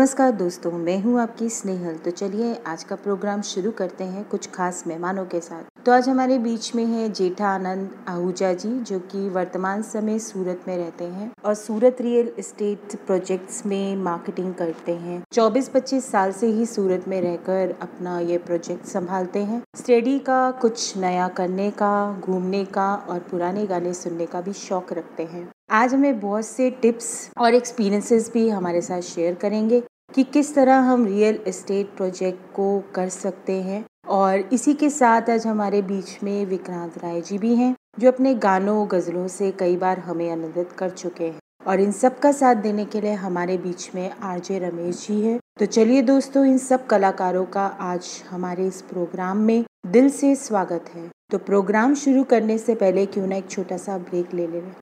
नमस्कार दोस्तों, मैं हूँ आपकी स्नेहल। तो चलिए आज का प्रोग्राम शुरू करते हैं कुछ खास मेहमानों के साथ। तो आज हमारे बीच में है जेठा आनंद आहूजा जी, जो कि वर्तमान समय सूरत में रहते हैं और सूरत रियल एस्टेट प्रोजेक्ट्स में मार्केटिंग करते हैं। 24-25 साल से ही सूरत में रहकर अपना ये प्रोजेक्ट संभालते हैं। स्टडी का, कुछ नया करने का, घूमने का और पुराने गाने सुनने का भी शौक रखते हैं। आज हमें बहुत से टिप्स और एक्सपीरियंसेस भी हमारे साथ शेयर करेंगे। कि किस तरह हम रियल एस्टेट प्रोजेक्ट को कर सकते हैं। और इसी के साथ आज हमारे बीच में विक्रांत राय जी भी हैं, जो अपने गानों, गज़लों से कई बार हमें आनंदित कर चुके हैं। और इन सब का साथ देने के लिए हमारे बीच में आरजे रमेश जी है। तो चलिए दोस्तों, इन सब कलाकारों का आज हमारे इस प्रोग्राम में दिल से स्वागत है। तो प्रोग्राम शुरू करने से पहले क्यों ना एक छोटा सा ब्रेक ले लें।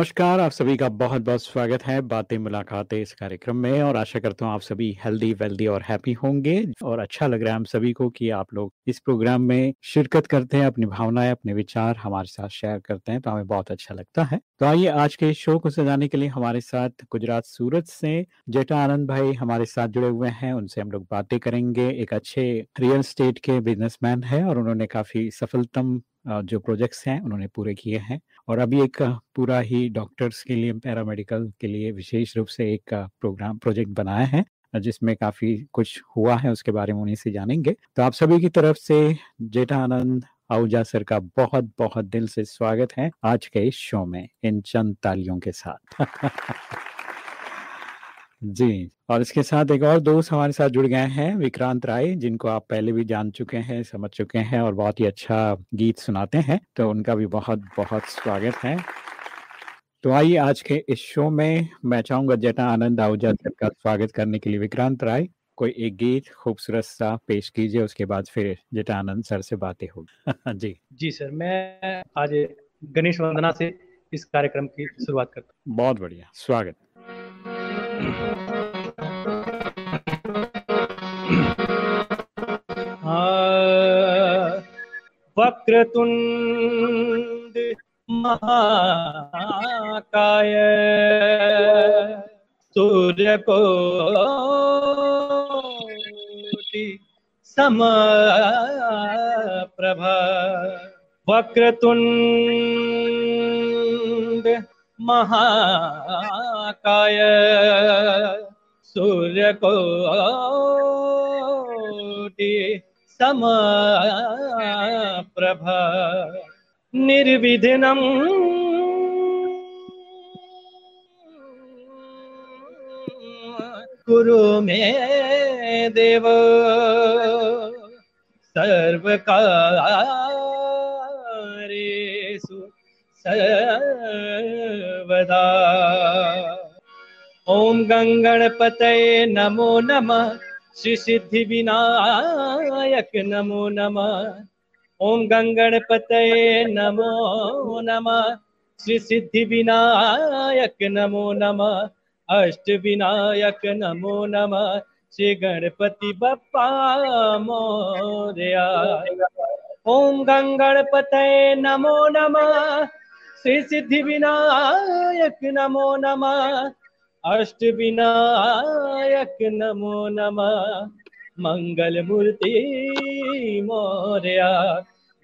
नमस्कार, आप सभी का बहुत बहुत स्वागत है बातें मुलाकातें इस कार्यक्रम में और आशा करता हूँ आप सभी हेल्दी वेल्दी और हैप्पी होंगे और अच्छा लग रहा है हम सभी को कि आप लोग इस प्रोग्राम में शिरकत करते हैं, अपनी भावनाएँ, अपने विचार हमारे साथ शेयर करते हैं तो हमें बहुत अच्छा लगता है। तो आइए आज के शो को सजाने के लिए हमारे साथ गुजरात सूरत से जेठा आनंद भाई हमारे साथ जुड़े हुए हैं। उनसे हम लोग बातें करेंगे। एक अच्छे रियल स्टेट के बिजनेसमैन है और उन्होंने काफ़ी सफलतम जो प्रोजेक्ट्स हैं, उन्होंने पूरे किए हैं। और अभी एक पूरा ही डॉक्टर्स के लिए, पैरामेडिकल के लिए विशेष रूप से एक प्रोग्राम, प्रोजेक्ट बनाया है, जिसमें काफ़ी कुछ हुआ है, उसके बारे में उन्हीं से जानेंगे। तो आप सभी की तरफ़ से जेठा आनंद आहूजा सर का बहुत बहुत दिल से स्वागत है आज के इस शो में, इन चंद तालियों के साथ। जी और इसके साथ एक और दोस्त हमारे साथ जुड़ गए हैं विक्रांत राय जिनको आप पहले भी जान चुके हैं समझ चुके हैं और बहुत ही अच्छा गीत सुनाते हैं तो उनका भी बहुत बहुत स्वागत है। तो आइए आज के इस शो में मैं चाहूँगा जेटा आनंद आहूजा सर का स्वागत करने के लिए। विक्रांत राय कोई एक गीत खूबसूरत सा पेश कीजिए उसके बाद फिर जेटा आनंद सर से बातें होगी। जी। जी सर मैं आज गणेश वंदना से इस कार्यक्रम की शुरुआत करता हूँ। बहुत बढ़िया स्वागत। वक्रतुंड महाकाय। सूर्य को सम प्रभा वक्रतुंड महाकाय। सूर्य को सम प्रभा निर्विघ्नम गुरु में देव सर्वकारेषु सर्वदा। ओम गंगणपतये नमो नमः। श्री सिद्धि विनायक नमो नमः। ओम गंगणपतये नमो नमः। श्री सिद्धि विनायक नमो नमः। अष्ट विनायक नमो नमः। श्री गणपति बप्पा मोरया ओम गंगणपतये नमो नमः। श्री सिद्धि विनायक नमो नमः। अष्ट विनायक नमो नमः। मंगल मूर्ति मोरया।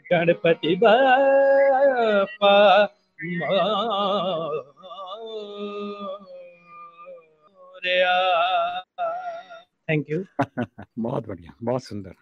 गणपति बप्पा मोरया। थैंक यू बहुत बढ़िया बहुत सुंदर।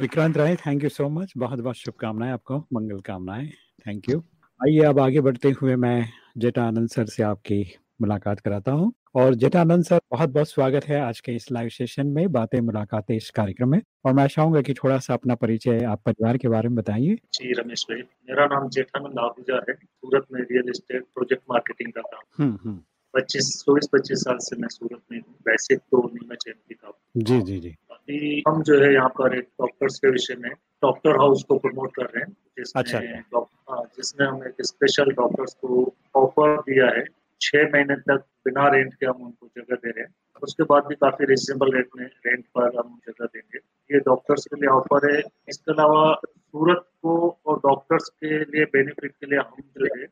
Vikrant Rai thank you so much बहुत बहुत शुभकामनाएँ आपको मंगल कामनाएँ। थैंक यू आइए अब आगे बढ़ते हुए मैं जेटा आनंद सर से आपकी मुलाकात कराता हूँ। और जेठानंद सर बहुत बहुत स्वागत है आज के इस लाइव सेशन में बातें मुलाकातें इस कार्यक्रम में। और मैं चाहूँगा कि थोड़ा सा अपना परिचय आप परिवार के बारे में बताइए। जी रमेश भाई मेरा नाम जेठानंद आहूजा है। सूरत में रियल एस्टेट प्रोजेक्ट मार्केटिंग का काम। पच्चीस चौबीस पच्चीस साल से मैं सूरत में हूँ। वैसे तो नीमच एमपी का जी जी जी। अभी हम जो है यहाँ पर एक डॉक्टर्स के विषय में डॉक्टर हाउस को प्रमोट कर रहे हैं जिसमें अच्छा। जिसमें हम एक स्पेशल डॉक्टर्स को ऑफ़र दिया है। छह महीने तक बिना रेंट के हम उनको जगह दे रहे हैं। उसके बाद भी काफ़ी रिजनेबल रेट में रेंट पर हम जगह देंगे। ये डॉक्टर्स के लिए ऑफ़र है। इसके अलावा सूरत को और डॉक्टर्स के लिए बेनिफिट के लिए हम जो है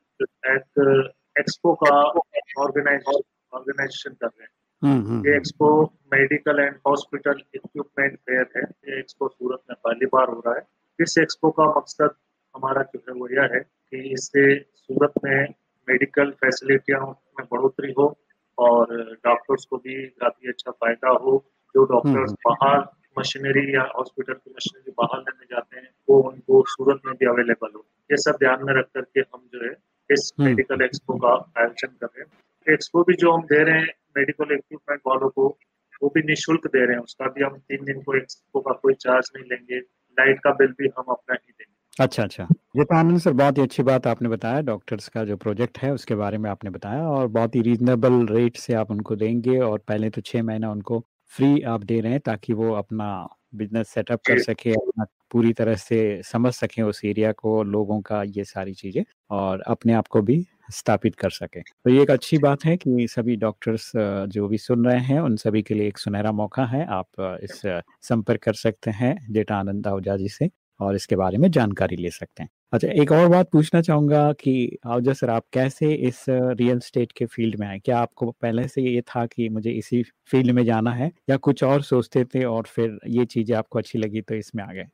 एक एक्सपो का ऑर्गेनाइज ऑर्गेनाइजेशन कर रहे हैं। ये expo medical and hospital equipment fair है। ये एक्सपो सूरत में पहली बार हो रहा है। इस एक्सपो का मकसद हमारा जो है वो यह है कि इससे सूरत में मेडिकल फैसिलिटियों में बढ़ोतरी हो और डॉक्टर्स को भी काफ़ी अच्छा फ़ायदा हो। जो डॉक्टर्स हम्म। बाहर मशीनरी या हॉस्पिटल की मशीनरी बाहर लेने जाते हैं वो उनको सूरत में भी अवेलेबल हो। ये सब ध्यान में रख करके हम जो है इस मेडिकल हम्म। एक्सपो का आयोजन कर रहे हैं। एक्सपो भी जो हम दे रहे हैं मेडिकल इक्विपमेंट वालों को वो भी निःशुल्क दे रहे हैं। उसका भी हम तीन दिन को एक्सपो का कोई चार्ज नहीं लेंगे। लाइट का बिल भी हम अपना ही देंगे। अच्छा अच्छा। ये तो आनंद सर बहुत ही अच्छी बात आपने बताया। डॉक्टर्स का जो प्रोजेक्ट है उसके बारे में आपने बताया और बहुत ही रीजनेबल रेट से आप उनको देंगे और पहले तो छह महीना उनको फ्री आप दे रहे हैं ताकि वो अपना बिज़नेस सेटअप कर सके अपना पूरी तरह से समझ सके उस एरिया को लोगों का ये सारी चीज़ें और अपने आप को भी स्थापित कर सके। तो ये एक अच्छी बात है कि सभी डॉक्टर्स जो भी सुन रहे हैं उन सभी के लिए एक सुनहरा मौका है। आप इस संपर्क कर सकते हैं डेटा आनंद आहूजा जी से और इसके बारे में जानकारी ले सकते हैं। अच्छा एक और बात पूछना चाहूँगा कि आवजा सर आप कैसे इस रियल स्टेट के फ़ील्ड में आए? क्या आपको पहले से ये था कि मुझे इसी फ़ील्ड में जाना है या कुछ और सोचते थे और फिर ये चीज़ें आपको अच्छी लगी तो इसमें आ गए?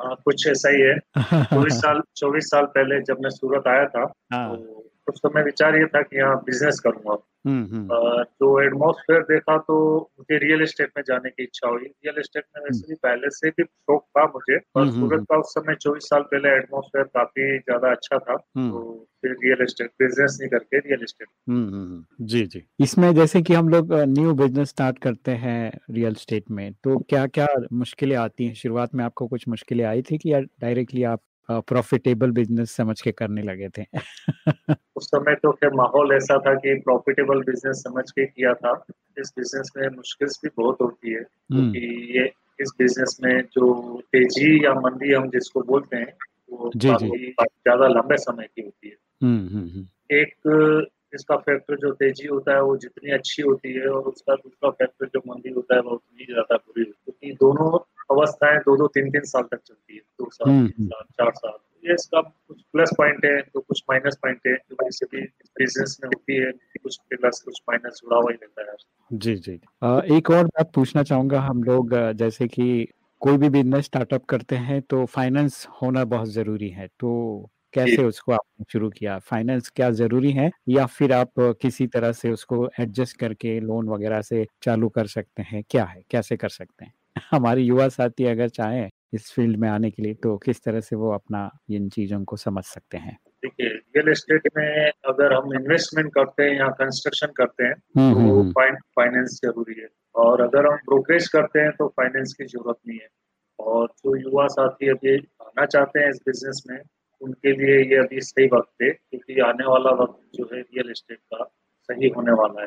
हाँ कुछ ऐसा ही है। चौबीस साल चौबीस साल पहले जब मैं सूरत आया था हाँ। तो उस समय विचार ये था कि यहाँ बिज़नेस करूँगा। हम्म, हम्म। एटमोसफेयर देखा तो मुझे रियल एस्टेट में जाने की इच्छा हुई। रियल एस्टेट में वैसे भी पहले से भी शौक था मुझे और हम्म, सूरत का उस समय चौबीस साल पहले एटमोसफेयर काफ़ी ज़्यादा अच्छा था तो फिर रियल एस्टेट बिज़नेस नहीं करके रियल एस्टेट जी जी। इसमें जैसे कि हम लोग न्यू बिज़नेस स्टार्ट करते हैं रियल एस्टेट में तो क्या क्या मुश्किलें आती हैं? शुरुआत में आपको कुछ मुश्किलें आई थी कि या डायरेक्टली आप प्रॉफिटेबल बिज़नेस समझ के करने लगे थे। उस समय तो फिर माहौल ऐसा था कि प्रॉफिटेबल बिज़नेस समझ के किया था। इस बिज़नेस में मुश्किल भी बहुत होती है हम्म। क्योंकि ये इस बिज़नेस में जो तेज़ी या मंदी हम जिसको बोलते हैं वो ज़्यादा लंबे समय की होती है। हम्म, हम्म, एक इसका फैक्टर जो तेज़ी होता है वो जितनी अच्छी होती है और उसका दूसरा फैक्टर जो मंदी होता है वो उतनी ज़्यादा बुरी होती है। क्योंकि दोनों अवस्थाएँ दो दो तीन तीन साल तक चलती है। दो साल हम्म, तीन हम्म। साल चार साल। ये इसका कुछ प्लस पॉइंट है तो कुछ माइनस पॉइंट है जो वैसे भी बिज़नेस में होती है कुछ प्लस कुछ माइनस जुड़ा हुआ ही रहता है। जी जी। आ, एक और बात पूछना चाहूँगा हम लोग जैसे कि कोई भी बिज़नेस स्टार्टअप करते हैं तो फाइनेंस होना बहुत ज़रूरी है तो कैसे उसको आपने शुरू किया? फाइनेंस क्या ज़रूरी है या फिर आप किसी तरह से उसको एडजस्ट करके लोन वगैरह से चालू कर सकते हैं? क्या है? कैसे कर सकते हैं? हमारे युवा साथी अगर चाहें इस फ़ील्ड में आने के लिए तो किस तरह से वो अपना इन चीज़ों को समझ सकते हैं? देखिए रियल एस्टेट में अगर हम इन्वेस्टमेंट करते हैं या कंस्ट्रक्शन करते हैं तो फाइनेंस। ज़रूरी है। और अगर हम ब्रोकरेज करते हैं तो फाइनेंस की ज़रूरत नहीं है। और जो युवा साथी अभी आना चाहते हैं इस बिज़नेस में उनके लिए ये अभी सही वक्त है क्योंकि आने वाला वक्त जो है रियल एस्टेट का सही होने वाला है।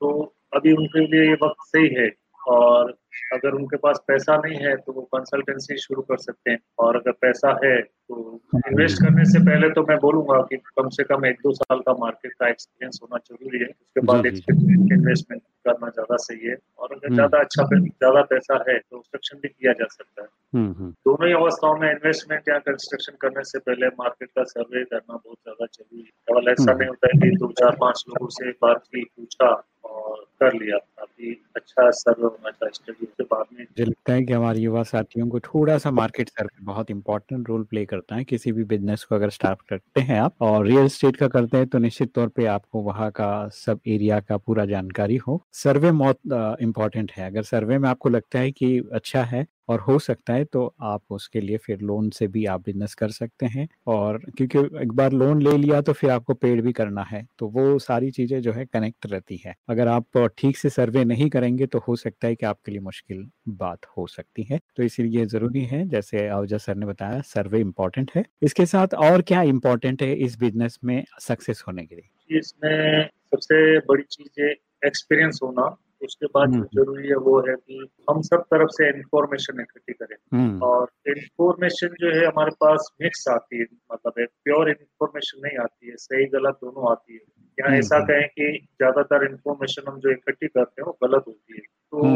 तो अभी उनके लिए ये वक्त सही है। और अगर उनके पास पैसा नहीं है तो वो कंसल्टेंसी शुरू कर सकते हैं। और अगर पैसा है तो इन्वेस्ट करने से पहले तो मैं बोलूँगा कि कम से कम एक दो साल का मार्केट का एक्सपीरियंस होना ज़रूरी है। उसके बाद इन्वेस्टमेंट करना ज़्यादा सही है। और अगर हम्म। ज़्यादा अच्छा ज़्यादा पैसा है तो कंस्ट्रक्शन भी किया जा सकता है। हम्म, हम्म। दोनों ही अवस्थाओं में इन्वेस्टमेंट या कंस्ट्रक्शन करने से पहले मार्केट का सर्वे करना बहुत ज़्यादा ज़रूरी है। केवल ऐसा नहीं होता है कि दो चार पाँच लोगों से बात की पूछा और कर लिया। काफ़ी अच्छा सर स्टडी के बाद में मुझे लगता है कि हमारे युवा साथियों को थोड़ा सा मार्केट सर्वे बहुत इंपॉर्टेंट रोल प्ले करता है। किसी भी बिज़नेस को अगर स्टार्ट करते हैं आप और रियल स्टेट का करते हैं तो निश्चित तौर पे आपको वहाँ का सब एरिया का पूरा जानकारी हो। सर्वे बहुत इम्पोर्टेंट है। अगर सर्वे में आपको लगता है कि अच्छा है और हो सकता है तो आप उसके लिए फिर लोन से भी आप बिज़नेस कर सकते हैं और क्योंकि एक बार लोन ले लिया तो फिर आपको पेड भी करना है तो वो सारी चीज़ें जो है कनेक्ट रहती है। अगर आप ठीक से सर्वे नहीं करेंगे तो हो सकता है कि आपके लिए मुश्किल बात हो सकती है। तो इसीलिए ज़रूरी है, जैसे अवजा सर ने बताया सर्वे इम्पोर्टेंट है। इसके साथ और क्या इम्पोर्टेंट है इस बिज़नेस में सक्सेस होने के लिए? इसमें सबसे बड़ी चीज़ है एक्सपीरियंस होना। उसके बाद जो हम्म। ज़रूरी है वो है कि हम सब तरफ़ से इंफॉर्मेशन इकट्ठी करें। हम्म। और इंफॉर्मेशन जो है हमारे पास मिक्स आती है मतलब एक प्योर इंफॉर्मेशन नहीं आती है सही गलत दोनों आती है। या हम्म, ऐसा कहें कि ज़्यादातर इंफॉर्मेशन हम जो इकट्ठी करते हैं वो गलत होती है। तो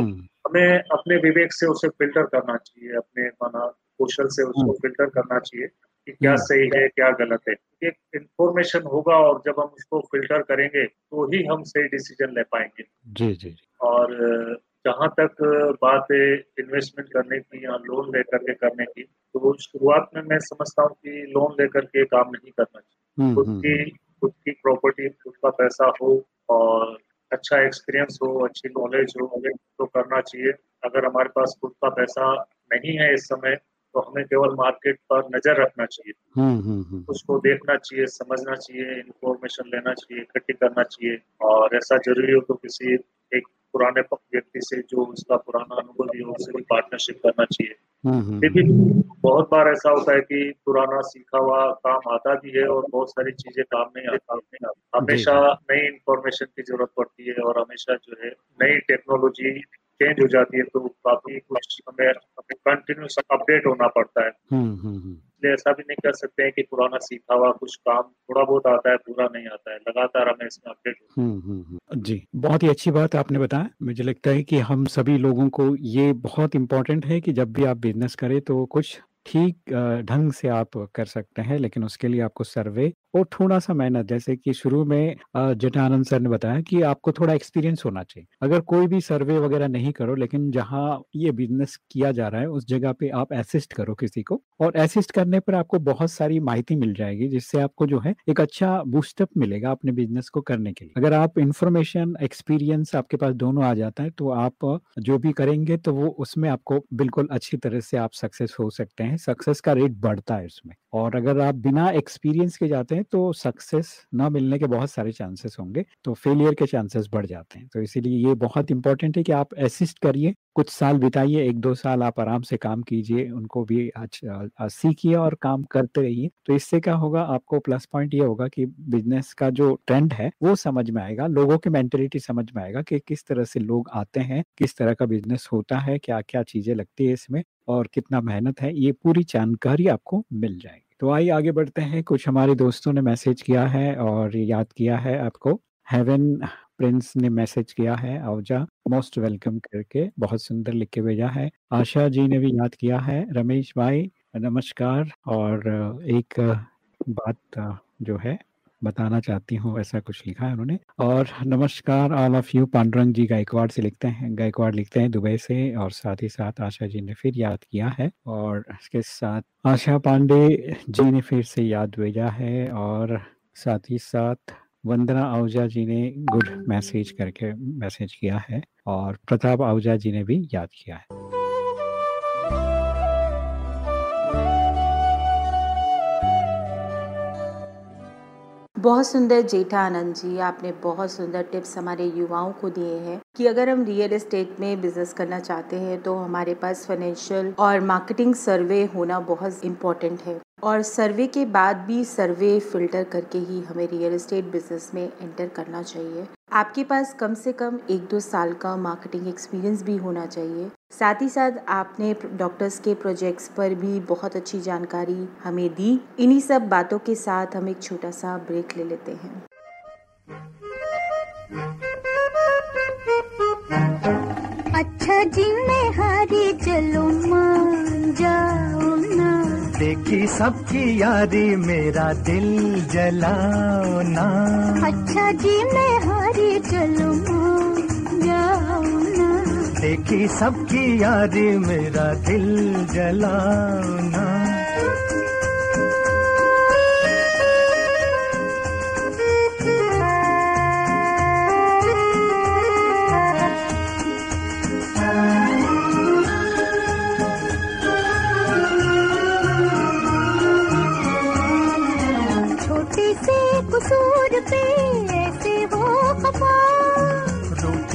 हमें अपने विवेक से उसे फ़िल्टर करना चाहिए अपने माना कौशल से उसको फ़िल्टर करना चाहिए कि क्या। सही है क्या गलत है। एक इंफॉर्मेशन होगा और जब हम उसको फ़िल्टर करेंगे तो ही हम सही डिसीज़न ले पाएँगे। जी जी। और जहाँ तक बात है इन्वेस्टमेंट करने की या लोन लेकर के करने की तो शुरुआत में मैं समझता हूँ कि लोन लेकर के काम नहीं करना चाहिए। हम्म, खुद हम्म, की खुद की प्रॉपर्टी खुद का पैसा हो और अच्छा एक्सपीरियंस हो अच्छी नॉलेज हो तो करना चाहिए। अगर हमारे पास खुद का पैसा नहीं है इस समय तो हमें केवल मार्केट पर नज़र रखना चाहिए। हम्म, हम्म, हम्म। उसको देखना चाहिए समझना चाहिए इन्फॉर्मेशन लेना चाहिए इकट्ठी करना चाहिए और ऐसा ज़रूरी हो तो किसी एक पुराने व्यक्ति से जो उसका पुराना अनुभव है उससे भी पार्टनरशिप करना चाहिए। लेकिन बहुत बार ऐसा होता है कि पुराना सीखा हुआ काम आता भी है और बहुत सारी चीज़ें काम नहीं आती हमेशा नई इंफॉर्मेशन की ज़रूरत पड़ती है और हमेशा जो है नई टेक्नोलॉजी चेंज हो जाती है तो काफ़ी कुछ हमें कंटिन्यूस अपडेट होना पड़ता है। हम्म, हम्म, हम्म। इसलिए ऐसा भी नहीं कर सकते हैं कि पुराना सीखा हुआ कुछ काम थोड़ा बहुत आता है पूरा नहीं आता है। लगातार हमें इसमें अपडेट जी बहुत ही अच्छी बात आपने बताया। मुझे लगता है कि हम सभी लोगों को ये बहुत इम्पोर्टेंट है कि जब भी आप बिज़नेस करें तो कुछ ठीक ढंग से आप कर सकते हैं लेकिन उसके लिए आपको सर्वे और थोड़ा-सा मेहनत जैसे कि शुरू में जटानंद सर ने बताया कि आपको थोड़ा एक्सपीरियंस होना चाहिए। अगर कोई भी सर्वे वगैरह नहीं करो लेकिन जहाँ ये बिज़नेस किया जा रहा है उस जगह पे आप असिस्ट करो किसी को और असिस्ट करने पर आपको बहुत सारी माहिती मिल जाएगी जिससे आपको जो है एक अच्छा बूस्टअप मिलेगा अपने बिज़नेस को करने के लिए। अगर आप इन्फॉर्मेशन, एक्सपीरियंस आपके पास दोनों आ जाता है तो आप जो भी करेंगे तो वो उसमें आपको बिल्कुल अच्छी तरह से आप सक्सेस हो सकते हैं। सक्सेस का रेट बढ़ता है उसमें। और अगर आप बिना एक्सपीरियंस के जाते हैं तो सक्सेस ना मिलने के बहुत सारे चांसेस होंगे तो फेलियर के चांसेस बढ़ जाते हैं। तो इसीलिए ये बहुत इंपॉर्टेंट है कि आप असिस्ट करिए। कुछ साल बिताइए, एक दो साल आप आराम से काम कीजिए, उनको भी सीखिए और काम करते रहिए। तो इससे क्या होगा, आपको प्लस पॉइंट ये होगा कि बिज़नेस का जो ट्रेंड है, वो समझ में आएगा, लोगों की मेंटेलिटी समझ में आएगा कि किस तरह से लोग आते हैं, किस तरह का बिज़नेस होता है क्या क्या चीज़ें लगती है इसमें और कितना मेहनत है, ये पूरी जानकारी आपको मिल जाएगी। तो आइए आगे बढ़ते हैं, कुछ हमारे दोस्तों ने मैसेज किया है और याद किया है आपको। हेवन प्रिंस ने मैसेज किया है अवजा मोस्ट वेलकम करके, बहुत सुंदर लिख के भेजा है। आशा जी ने भी याद किया है, रमेश भाई, नमस्कार। और एक बात जो है, बताना चाहती हूँ, ऐसा कुछ लिखा है उन्होंने। और नमस्कार all of you Pandurang ji Gaikwad से लिखते हैं, गायकवाड़ लिखते हैं दुबई से, और साथ ही साथ आशा जी ने फिर याद किया है, और इसके साथ आशा पांडे जी ने फिर से याद भेजा है, और साथ ही साथ वंदना आहूजा जी ने गुड मैसेज करके मैसेज किया है और प्रताप आहूजा जी ने भी याद किया है। बहुत सुंदर जेठा आनंद जी, आपने बहुत सुंदर टिप्स हमारे युवाओं को दिए हैं कि अगर हम रियल एस्टेट में बिज़नेस करना चाहते हैं तो हमारे पास फाइनेंशियल और मार्केटिंग सर्वे होना बहुत इम्पोर्टेंट है। और सर्वे के बाद भी सर्वे फ़िल्टर करके ही हमें रियल एस्टेट बिज़नेस में एंटर करना चाहिए। आपके पास कम से कम एक दो साल का मार्केटिंग एक्सपीरियंस भी होना चाहिए। साथ ही साथ आपने डॉक्टर्स के प्रोजेक्ट्स पर भी बहुत अच्छी जानकारी हमें दी। इन्हीं सब बातों के साथ हम एक छोटा सा ब्रेक ले लेते हैं। अच्छा जी, मैं हारी चलो मान जाओ देखी सबकी यारी मेरा दिल जलाओ ना। अच्छा जी मैं हारी चलू जाओ ना। देखी सबकी यारी मेरा दिल जलाओ ना।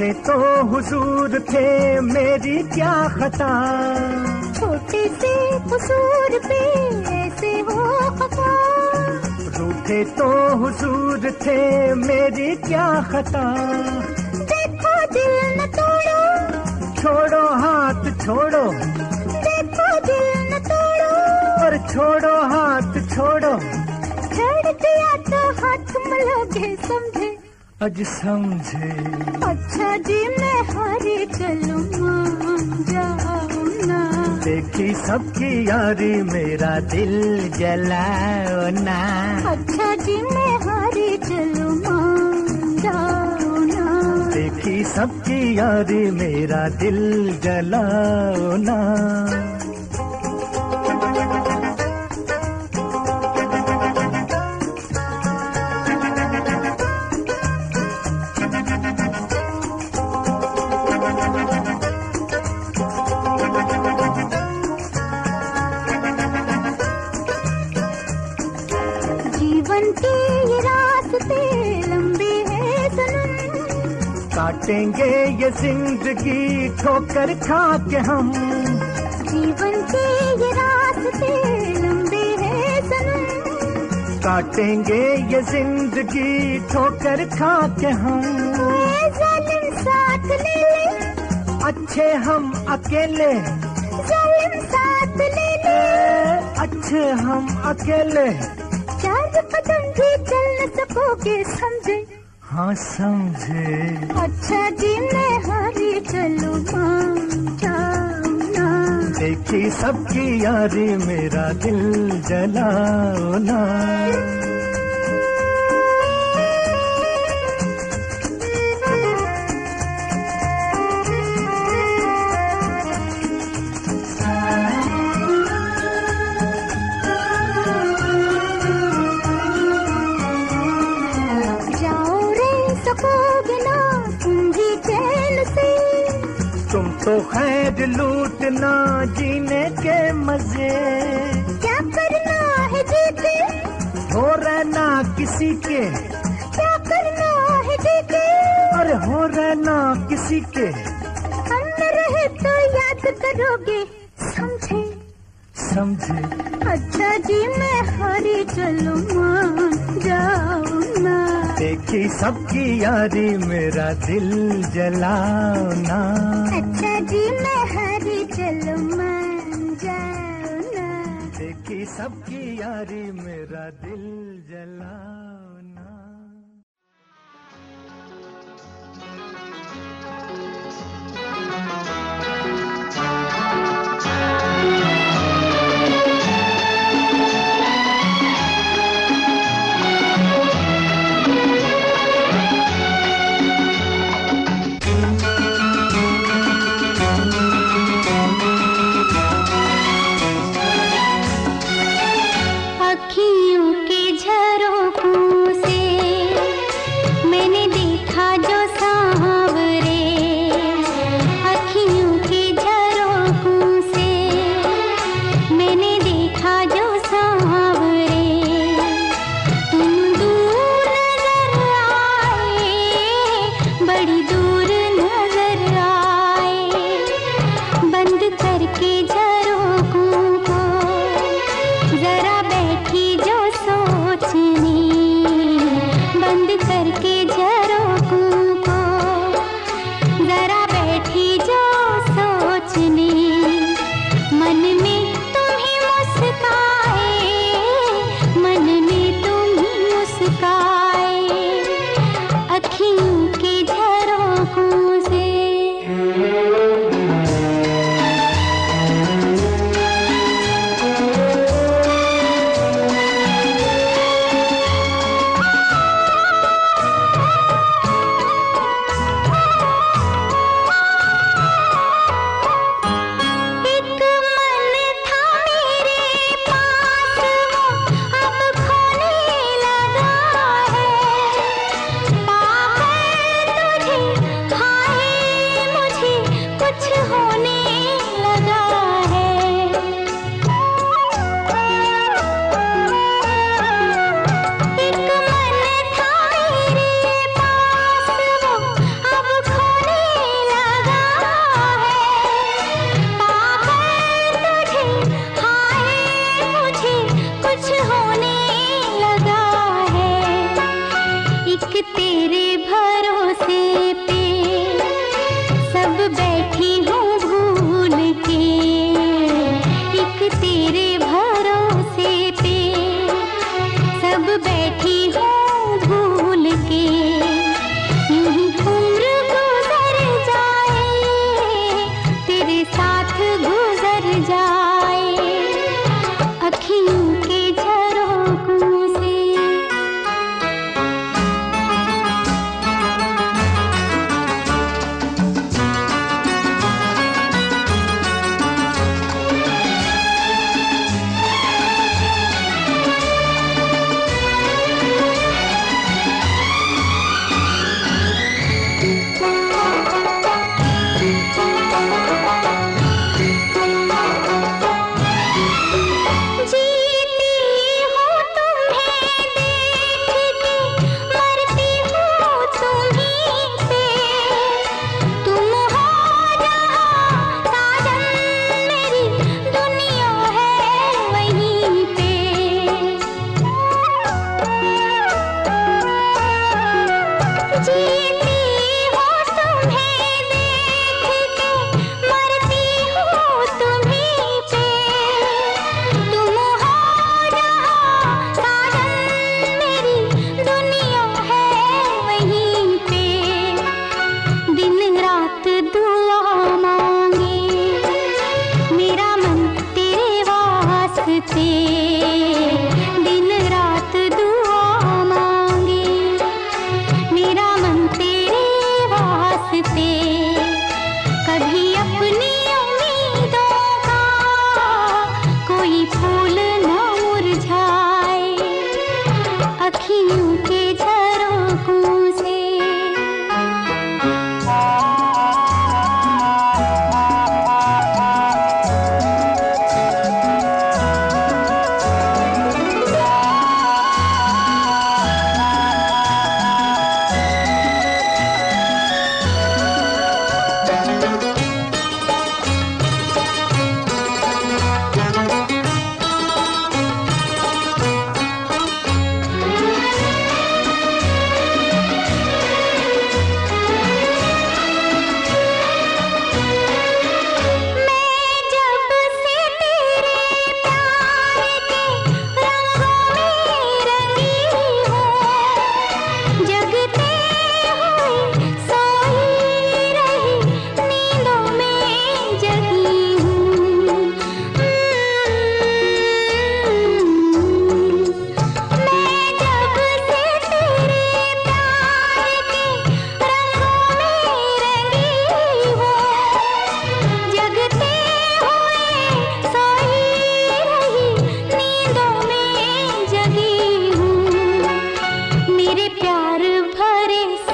थे तो हुजूर थे मेरी क्या खता। छोटे से हुजूर पे ऐसे वो खता रूठे तो हुजूर थे मेरी क्या खता। देखो दिल न तोड़ो। छोड़ो हाथ छोड़ो। देखो दिल न तोड़ो। और छोड़ो हाथ छोड़ो। छोड़ दिया तो हाथ मलोगे समझे। अज समझे। अच्छा जी मैं हारे चलूँ जाओ ना। देखी सबकी यारी मेरा दिल जलाओ ना। अच्छा जी मैं हारे चलूँ जाओ ना। देखी सबकी यारी मेरा दिल जलाओ ना। काटेंगे ये ज़िंदगी ठोकर खा के हम। जीवन के ये रास्ते लंबे हैं सनम। काटेंगे ये ज़िंदगी ठोकर खा के हम साथ ले ले। अच्छे हम अकेले। साथ ले ले। अच्छे हम अकेले। चार कदम चल सकोगे सब हाँ समझे। अच्छा जी मैं हारी चलो देखी सबकी यारी मेरा दिल जलाओ ना। तो खैर लूटना जीने के मज़े। क्या करना है जीते? हो रहना किसी के। क्या करना है जीते? अरे हो रहना किसी के। अंदर है तो याद करोगे समझे? समझे। अच्छा जी मैं हरी चलूँगा। अच्छी सबकी यारी मेरा दिल जलाना। अच्छा जी मैं हरी चलो मान जाना। देखी सबकी यारी मेरा दिल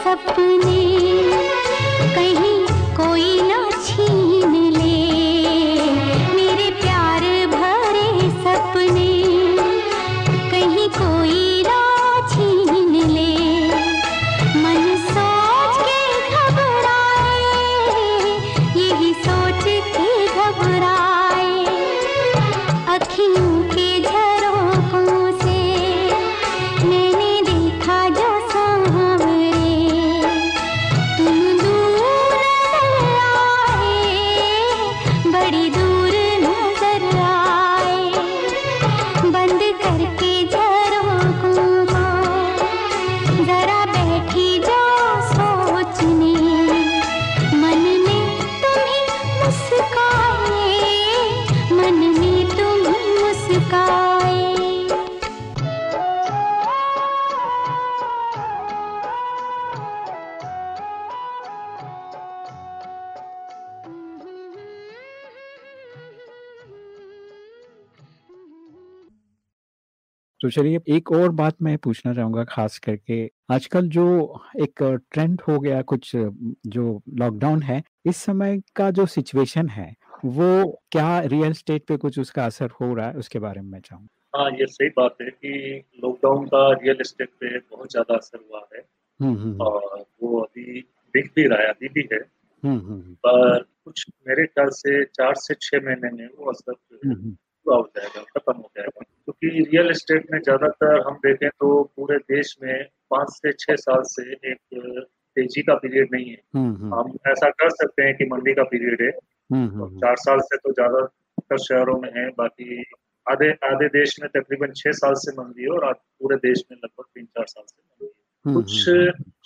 सपने तो चलिए एक और बात मैं पूछना चाहूँगा ख़ास करके आजकल जो एक ट्रेंड हो गया कुछ जो लॉकडाउन है, इस समय का जो सिचुएशन है, वो क्या रियल स्टेट पे कुछ उसका असर हो रहा है? उसके बारे में मैं। हाँ, ये सही बात है कि लॉकडाउन का रियल एस्टेट पे बहुत ज़्यादा असर हुआ है हुँ, हुँ, हुँ। और वो अभी दिख भी रहा है, अभी भी है। पर कुछ मेरे ख्याल से 4 से छह महीने में वो असर। पूरा हो जाएगा, खत्म हो जाएगा। क्योंकि रियल एस्टेट में ज़्यादातर हम देखें तो पूरे देश में 5 से 6 साल से एक तेज़ी का पीरियड नहीं है। हुँ, हुँ। हम ऐसा कर सकते हैं कि मंदी का पीरियड है हुँ, हुँ, और हुँ। 4 साल से तो ज़्यादातर शहरों में है, बाकी आधे आधे देश में तकरीबन छह साल से मंदी है और पूरे देश में लगभग 3-4 साल से मंदी है। कुछ।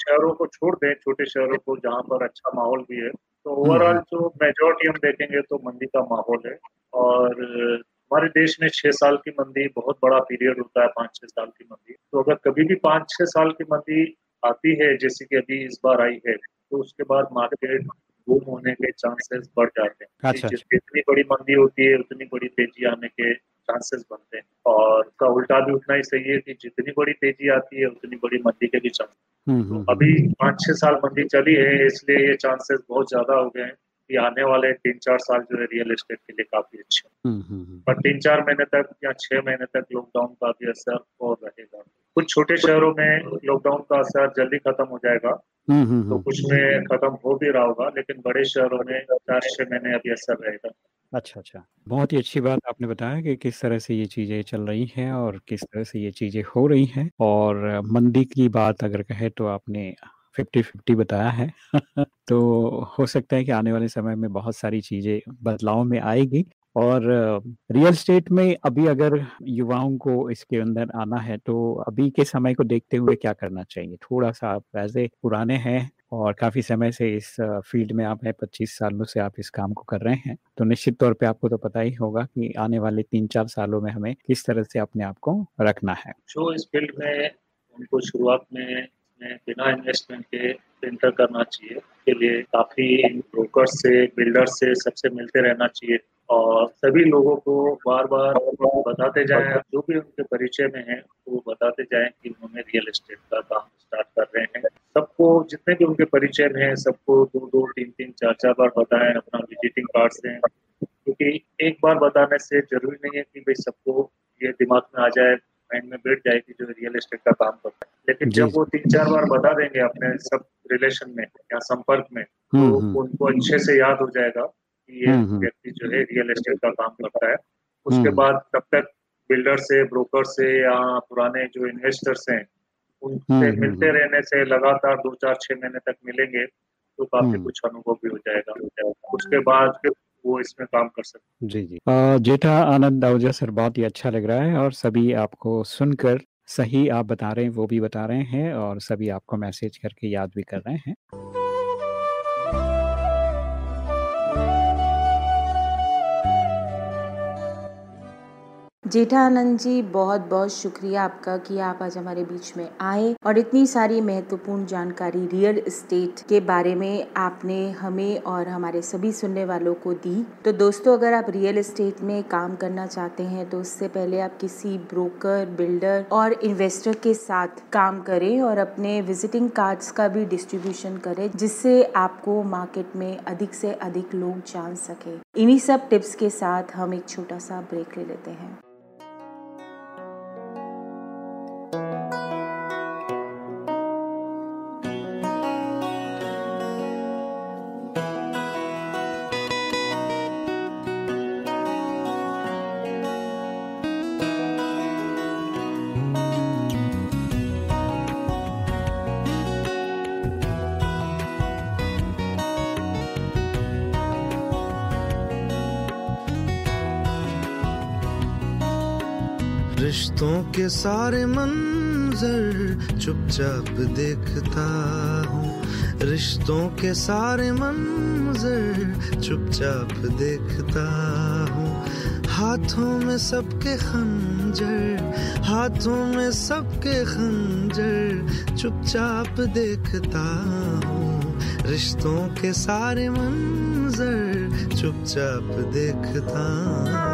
शहरों को छोड़ दें, छोटे शहरों को जहाँ पर अच्छा माहौल भी है, तो ओवरऑल जो मेजोरिटी हम देखेंगे तो मंदी का माहौल है और हमारे देश में छह साल की मंदी बहुत बड़ा पीरियड होता है 5-6 साल की मंदी। तो अगर कभी भी 5-6 साल की मंदी आती है, जैसे कि अभी इस बार आई है, तो उसके बाद मार्केट बूम होने के चांसेस बढ़ जाते हैं। अच्छा, जिस जितनी बड़ी मंदी होती है, उतनी बड़ी तेज़ी आने के चांसेस बनते हैं और उसका उल्टा भी उतना ही सही है कि जितनी बड़ी तेज़ी आती है, उतनी बड़ी मंदी के भी चांस तो हुँ, हुँ। अभी 5-6 साल मंदी चली है, इसलिए ये चांसेस बहुत ज़्यादा हो गए हैं कि आने वाले 3-4 साल जो है रियल एस्टेट के लिए काफ़ी अच्छे हैं। हुँ, हुँ, हुँ। पर 3-4 महीने तक या 6 महीने तक लॉकडाउन का भी असर और रहेगा। कुछ छोटे शहरों में लॉकडाउन का असर जल्दी खत्म हो जाएगा, तो कुछ में खत्म हो भी रहा होगा, लेकिन बड़े शहरों में 4-6 महीने अभी असर रहेगा। अच्छा, अच्छा। बहुत ही अच्छी बात आपने बताया कि किस तरह से ये चीज़ें चल रही हैं और किस तरह से ये चीज़ें हो रही हैं और मंदी की बात अगर कहे तो आपने 50-50 बताया है। तो हो सकता है कि आने वाले समय में बहुत सारी चीज़ें बदलाव में आएगी और रियल स्टेट में अभी अगर युवाओं को इसके अंदर आना है, तो अभी के समय को देखते हुए क्या करना चाहिए? थोड़ा-सा आप वैसे पुराने हैं और काफ़ी समय से इस फ़ील्ड में आप हैं, 25 सालों से आप इस काम को कर रहे हैं, तो निश्चित तौर पे आपको तो पता ही होगा कि आने वाले 3-4 सालों में हमें किस तरह से अपने आप को रखना है। जो इस फ़ील्ड में उनको शुरुआत में में बिना इन्वेस्टमेंट के एंटर करना चाहिए। उसके लिए काफ़ी ब्रोकर से, बिल्डर से सबसे मिलते रहना चाहिए और सभी लोगों को बार-बार बताते जाएँ, जो भी उनके परिचय में है वो बताते जाएँ कि उन्होंने रियल एस्टेट का काम स्टार्ट कर रहे हैं। सबको जितने भी उनके परिचय में हैं, सबको 2-2, 3-3, 4-4 बार बताएँ, अपना विज़िटिंग कार्ड से क्योंकि एक बार बताने से ज़रूरी नहीं है कि भाई सबको ये दिमाग में आ जाए, माइंड में बैठ जाए कि जो रियल एस्टेट का काम करता है। लेकिन जब वो 3-4 बार बता देंगे अपने सब रिलेशन में या संपर्क में, तो उनको अच्छे से याद हो जाएगा कि ये हुँ, हुँ। व्यक्ति जो है रियल एस्टेट का काम करता है। उसके बाद तब तक बिल्डर से, ब्रोकर से या पुराने जो इन्वेस्टर्स हैं, उनसे मिलते रहने से लगातार 2-4-6 महीने तक मिलेंगे, तो काफ़ी कुछ अनुभव भी हो जाएगा। उसके बाद वो इसमें काम कर सकते जी, जी। जेठा आनंद आहूजा सर बहुत ही अच्छा लग रहा है और सभी आपको सुनकर सही आप बता रहे हैं, वो भी बता रहे हैं और सभी आपको मैसेज करके याद भी कर रहे हैं। जेठानंद जी बहुत बहुत शुक्रिया आपका कि आप आज हमारे बीच में आए और इतनी सारी महत्वपूर्ण जानकारी रियल एस्टेट के बारे में आपने हमें और हमारे सभी सुनने वालों को दी। तो दोस्तों, अगर आप रियल एस्टेट में काम करना चाहते हैं तो उससे पहले आप किसी ब्रोकर, बिल्डर और इन्वेस्टर के साथ काम करें और अपने विजिटिंग कार्ड्स का भी डिस्ट्रीब्यूशन करें, जिससे आपको मार्केट में अधिक से अधिक लोग जान सके। इन्हीं सब टिप्स के साथ हम एक छोटा सा ब्रेक ले लेते हैं। के सारे मंजर चुपचाप देखता हूँ। रिश्तों के सारे मंजर चुपचाप देखता हूँ। हाथों में सबके खंजर, हाथों में सबके खंजर चुपचाप देखता हूँ। रिश्तों के सारे मंजर चुपचाप देखता हूँ।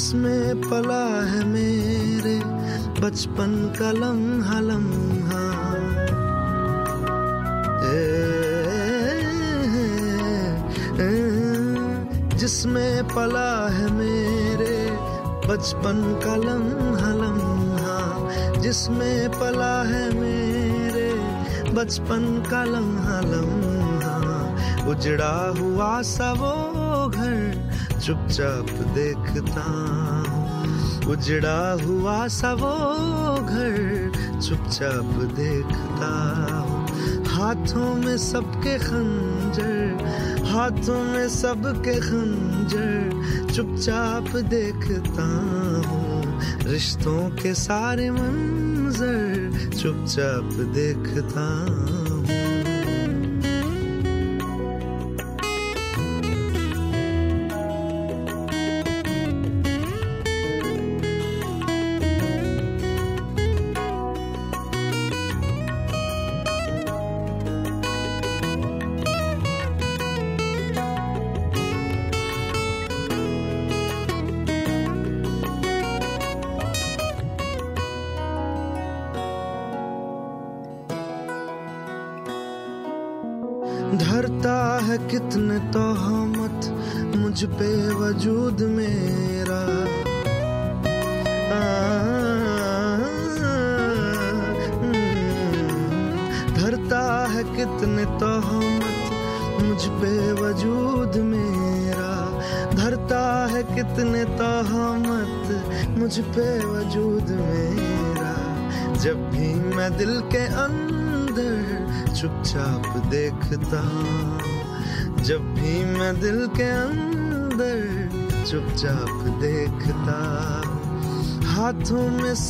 जिसमें पला है मेरे बचपन का लम्हा लम्हा। जिसमें पला है मेरे बचपन का लम्हा लम्हा। जिसमें पला है मेरे बचपन का लम्हा लम्हा। उजड़ा हुआ सा वो चुपचाप देखता। उजड़ा हुआ सा वो घर चुपचाप देखता। हाथों में सबके खंजर, हाथों में सबके खंजर चुपचाप देखता हूँ। रिश्तों के सारे मंजर चुपचाप देखता हूँ।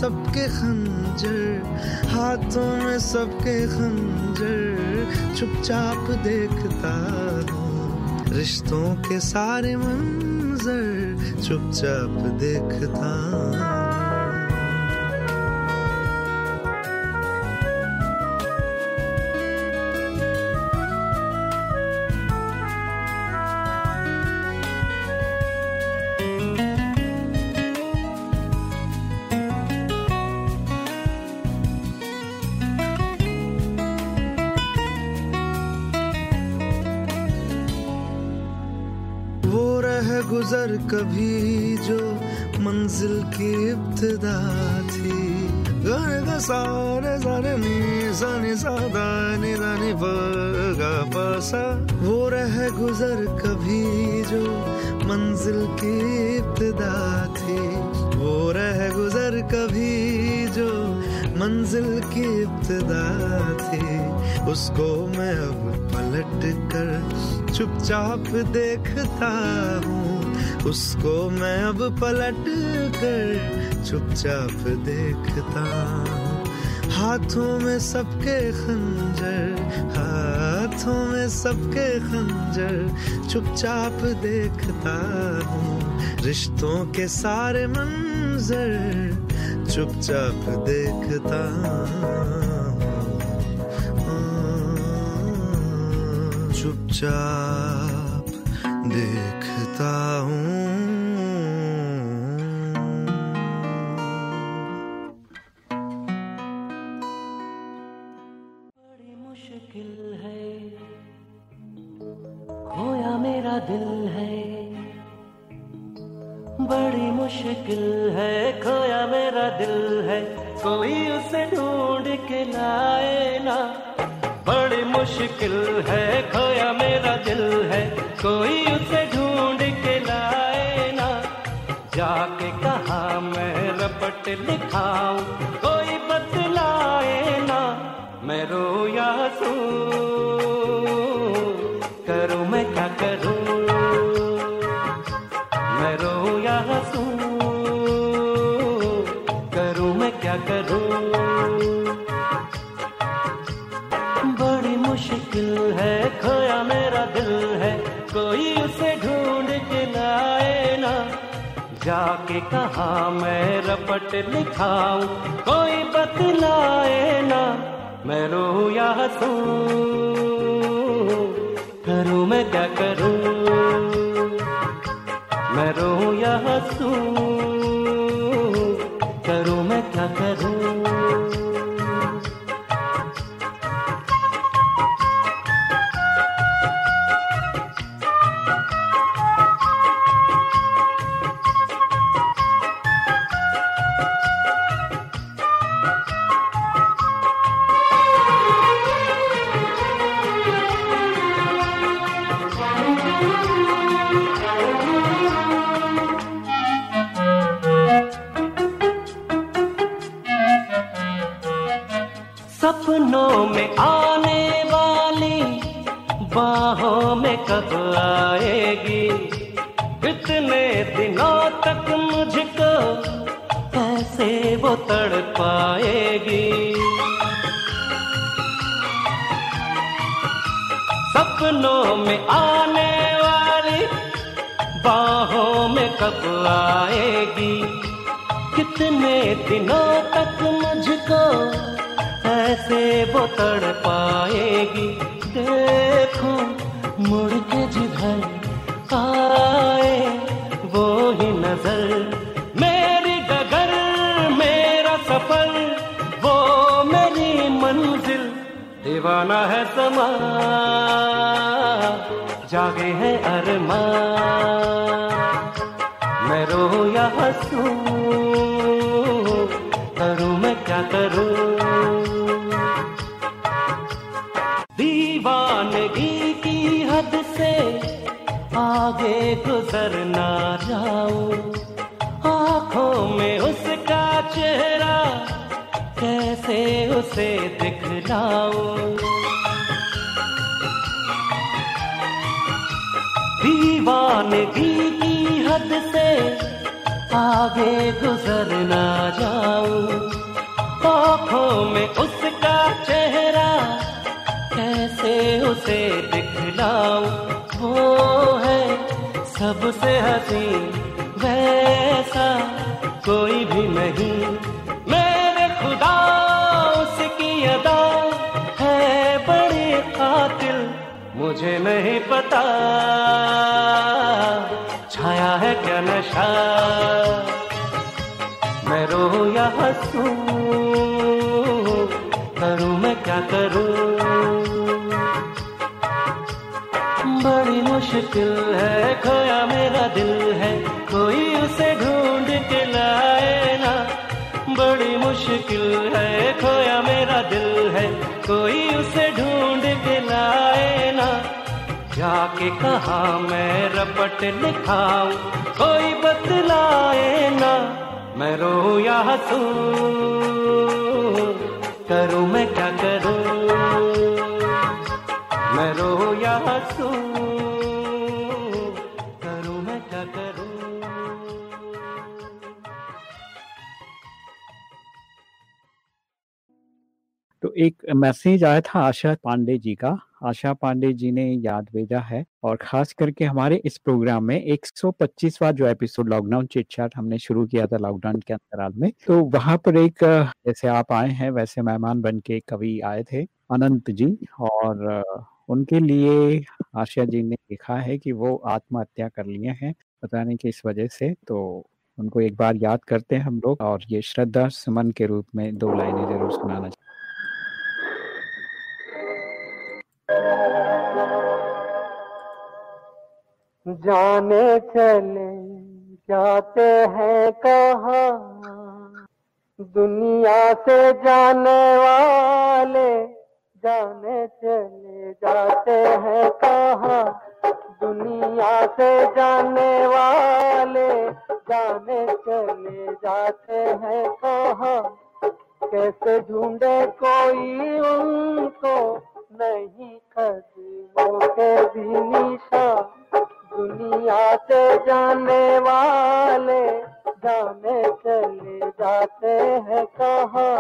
सबके खंजर, हाथों में सबके खंजर, चुपचाप देखता रिश्तों के सारे मंजर, चुपचाप देखता हूँ। कभी जो मंजिल की इब्तदा थी। गाने सारे सारे सानी सादा नी दानी गा पासा। वो रह गुजर कभी जो मंजिल की इब्तदा थी। वो रह गुजर कभी जो मंजिल की इब्तदा थी। उसको मैं अब पलट कर चुपचाप देखता हूँ। उसको मैं अब पलट कर चुपचाप देखता हाथों में सबके खंजर, हाथों में सबके खंजर चुपचाप देखता हूँ। रिश्तों के सारे मंजर चुपचाप देखता चुपचाप चुपचाप देखता हूँ। मुश्किल है। खोया मेरा दिल है। बड़ी मुश्किल है, खोया मेरा दिल है। कोई उसे ढूंढ के ना। बड़ी मुश्किल है, खोया मेरा दिल है। कोई उसे जाके कहा, मैं रपट लिखाऊं, कोई बतलाए ना, मैं रो या सू करूँ मैं क्या करूँ? मैं रो या जाके कहा, मैं रपट लिखाऊं, कोई बतलाए ना, मैं रो या हंसू, करू मैं क्या करूँ? मैं रो या हंसू? तड़ पाएगी। सपनों में आने वाली बाहों में कब आएगी? कितने दिनों तक मुझको ऐसे वो तड़ पाएगी? देखो, मुड़ के जिधर आए, वो ही नज़र दीवाना है समा। जागे है अरमा। मैं रो या हंसू? करूँ मैं क्या करूँ? दीवानगी की हद से आगे गुजर ना जाऊँ। आँखों में उसका चेहरा, कैसे उसे दिखलाऊं दीवानगी की हद से आगे गुजर ना जाऊँ। आँखों में उसका चेहरा कैसे उसे दिखलाऊं? वो है सबसे हसी, वैसा कोई भी नहीं। मेरे खुदा उसकी अदा मुझे नहीं पता छाया है क्या नशा। मैं रो या हंसू, करूँ मैं क्या करूँ? बड़ी मुश्किल है, खोया मेरा दिल है। मुश्किल है, खोया मेरा दिल है, कोई उसे ढूंढ के लाए ना। जाके कहा मैं रपट लिखाऊं, कोई बतलाए ना। मैं रो या हंसू, करूँ मैं क्या करूँ? मैं रो या हंसू। तो एक मैसेज आया था आशा पांडे जी का। आशा पांडे जी ने याद भेजा है और खास करके हमारे इस प्रोग्राम में 125वां जो एपिसोड लॉकडाउन चिट चैट हमने शुरू किया था लॉकडाउन के अंतराल में तो वहाँ पर एक, जैसे आप आए हैं, वैसे मेहमान बन के कवि आए थे अनंत जी और, उनके लिए आशा जी ने लिखा है कि वो आत्महत्या कर लिए हैं, पता नहीं किस वजह से तो उनको एक बार याद करते हैं हम लोग और ये श्रद्धा सुमन के रूप में दो लाइनें ज़रूर सुनाना चाहिए जाने चले जाते हैं कहा? दुनिया से जाने वाले जाने चले जाते हैं कहा? दुनिया से जाने वाले जाने चले जाते हैं कहा? कैसे ढूंढे कोई उनको? नहीं कदमों के भी निशान दुनिया से जाने वाले जाने चले जाते हैं कहाँ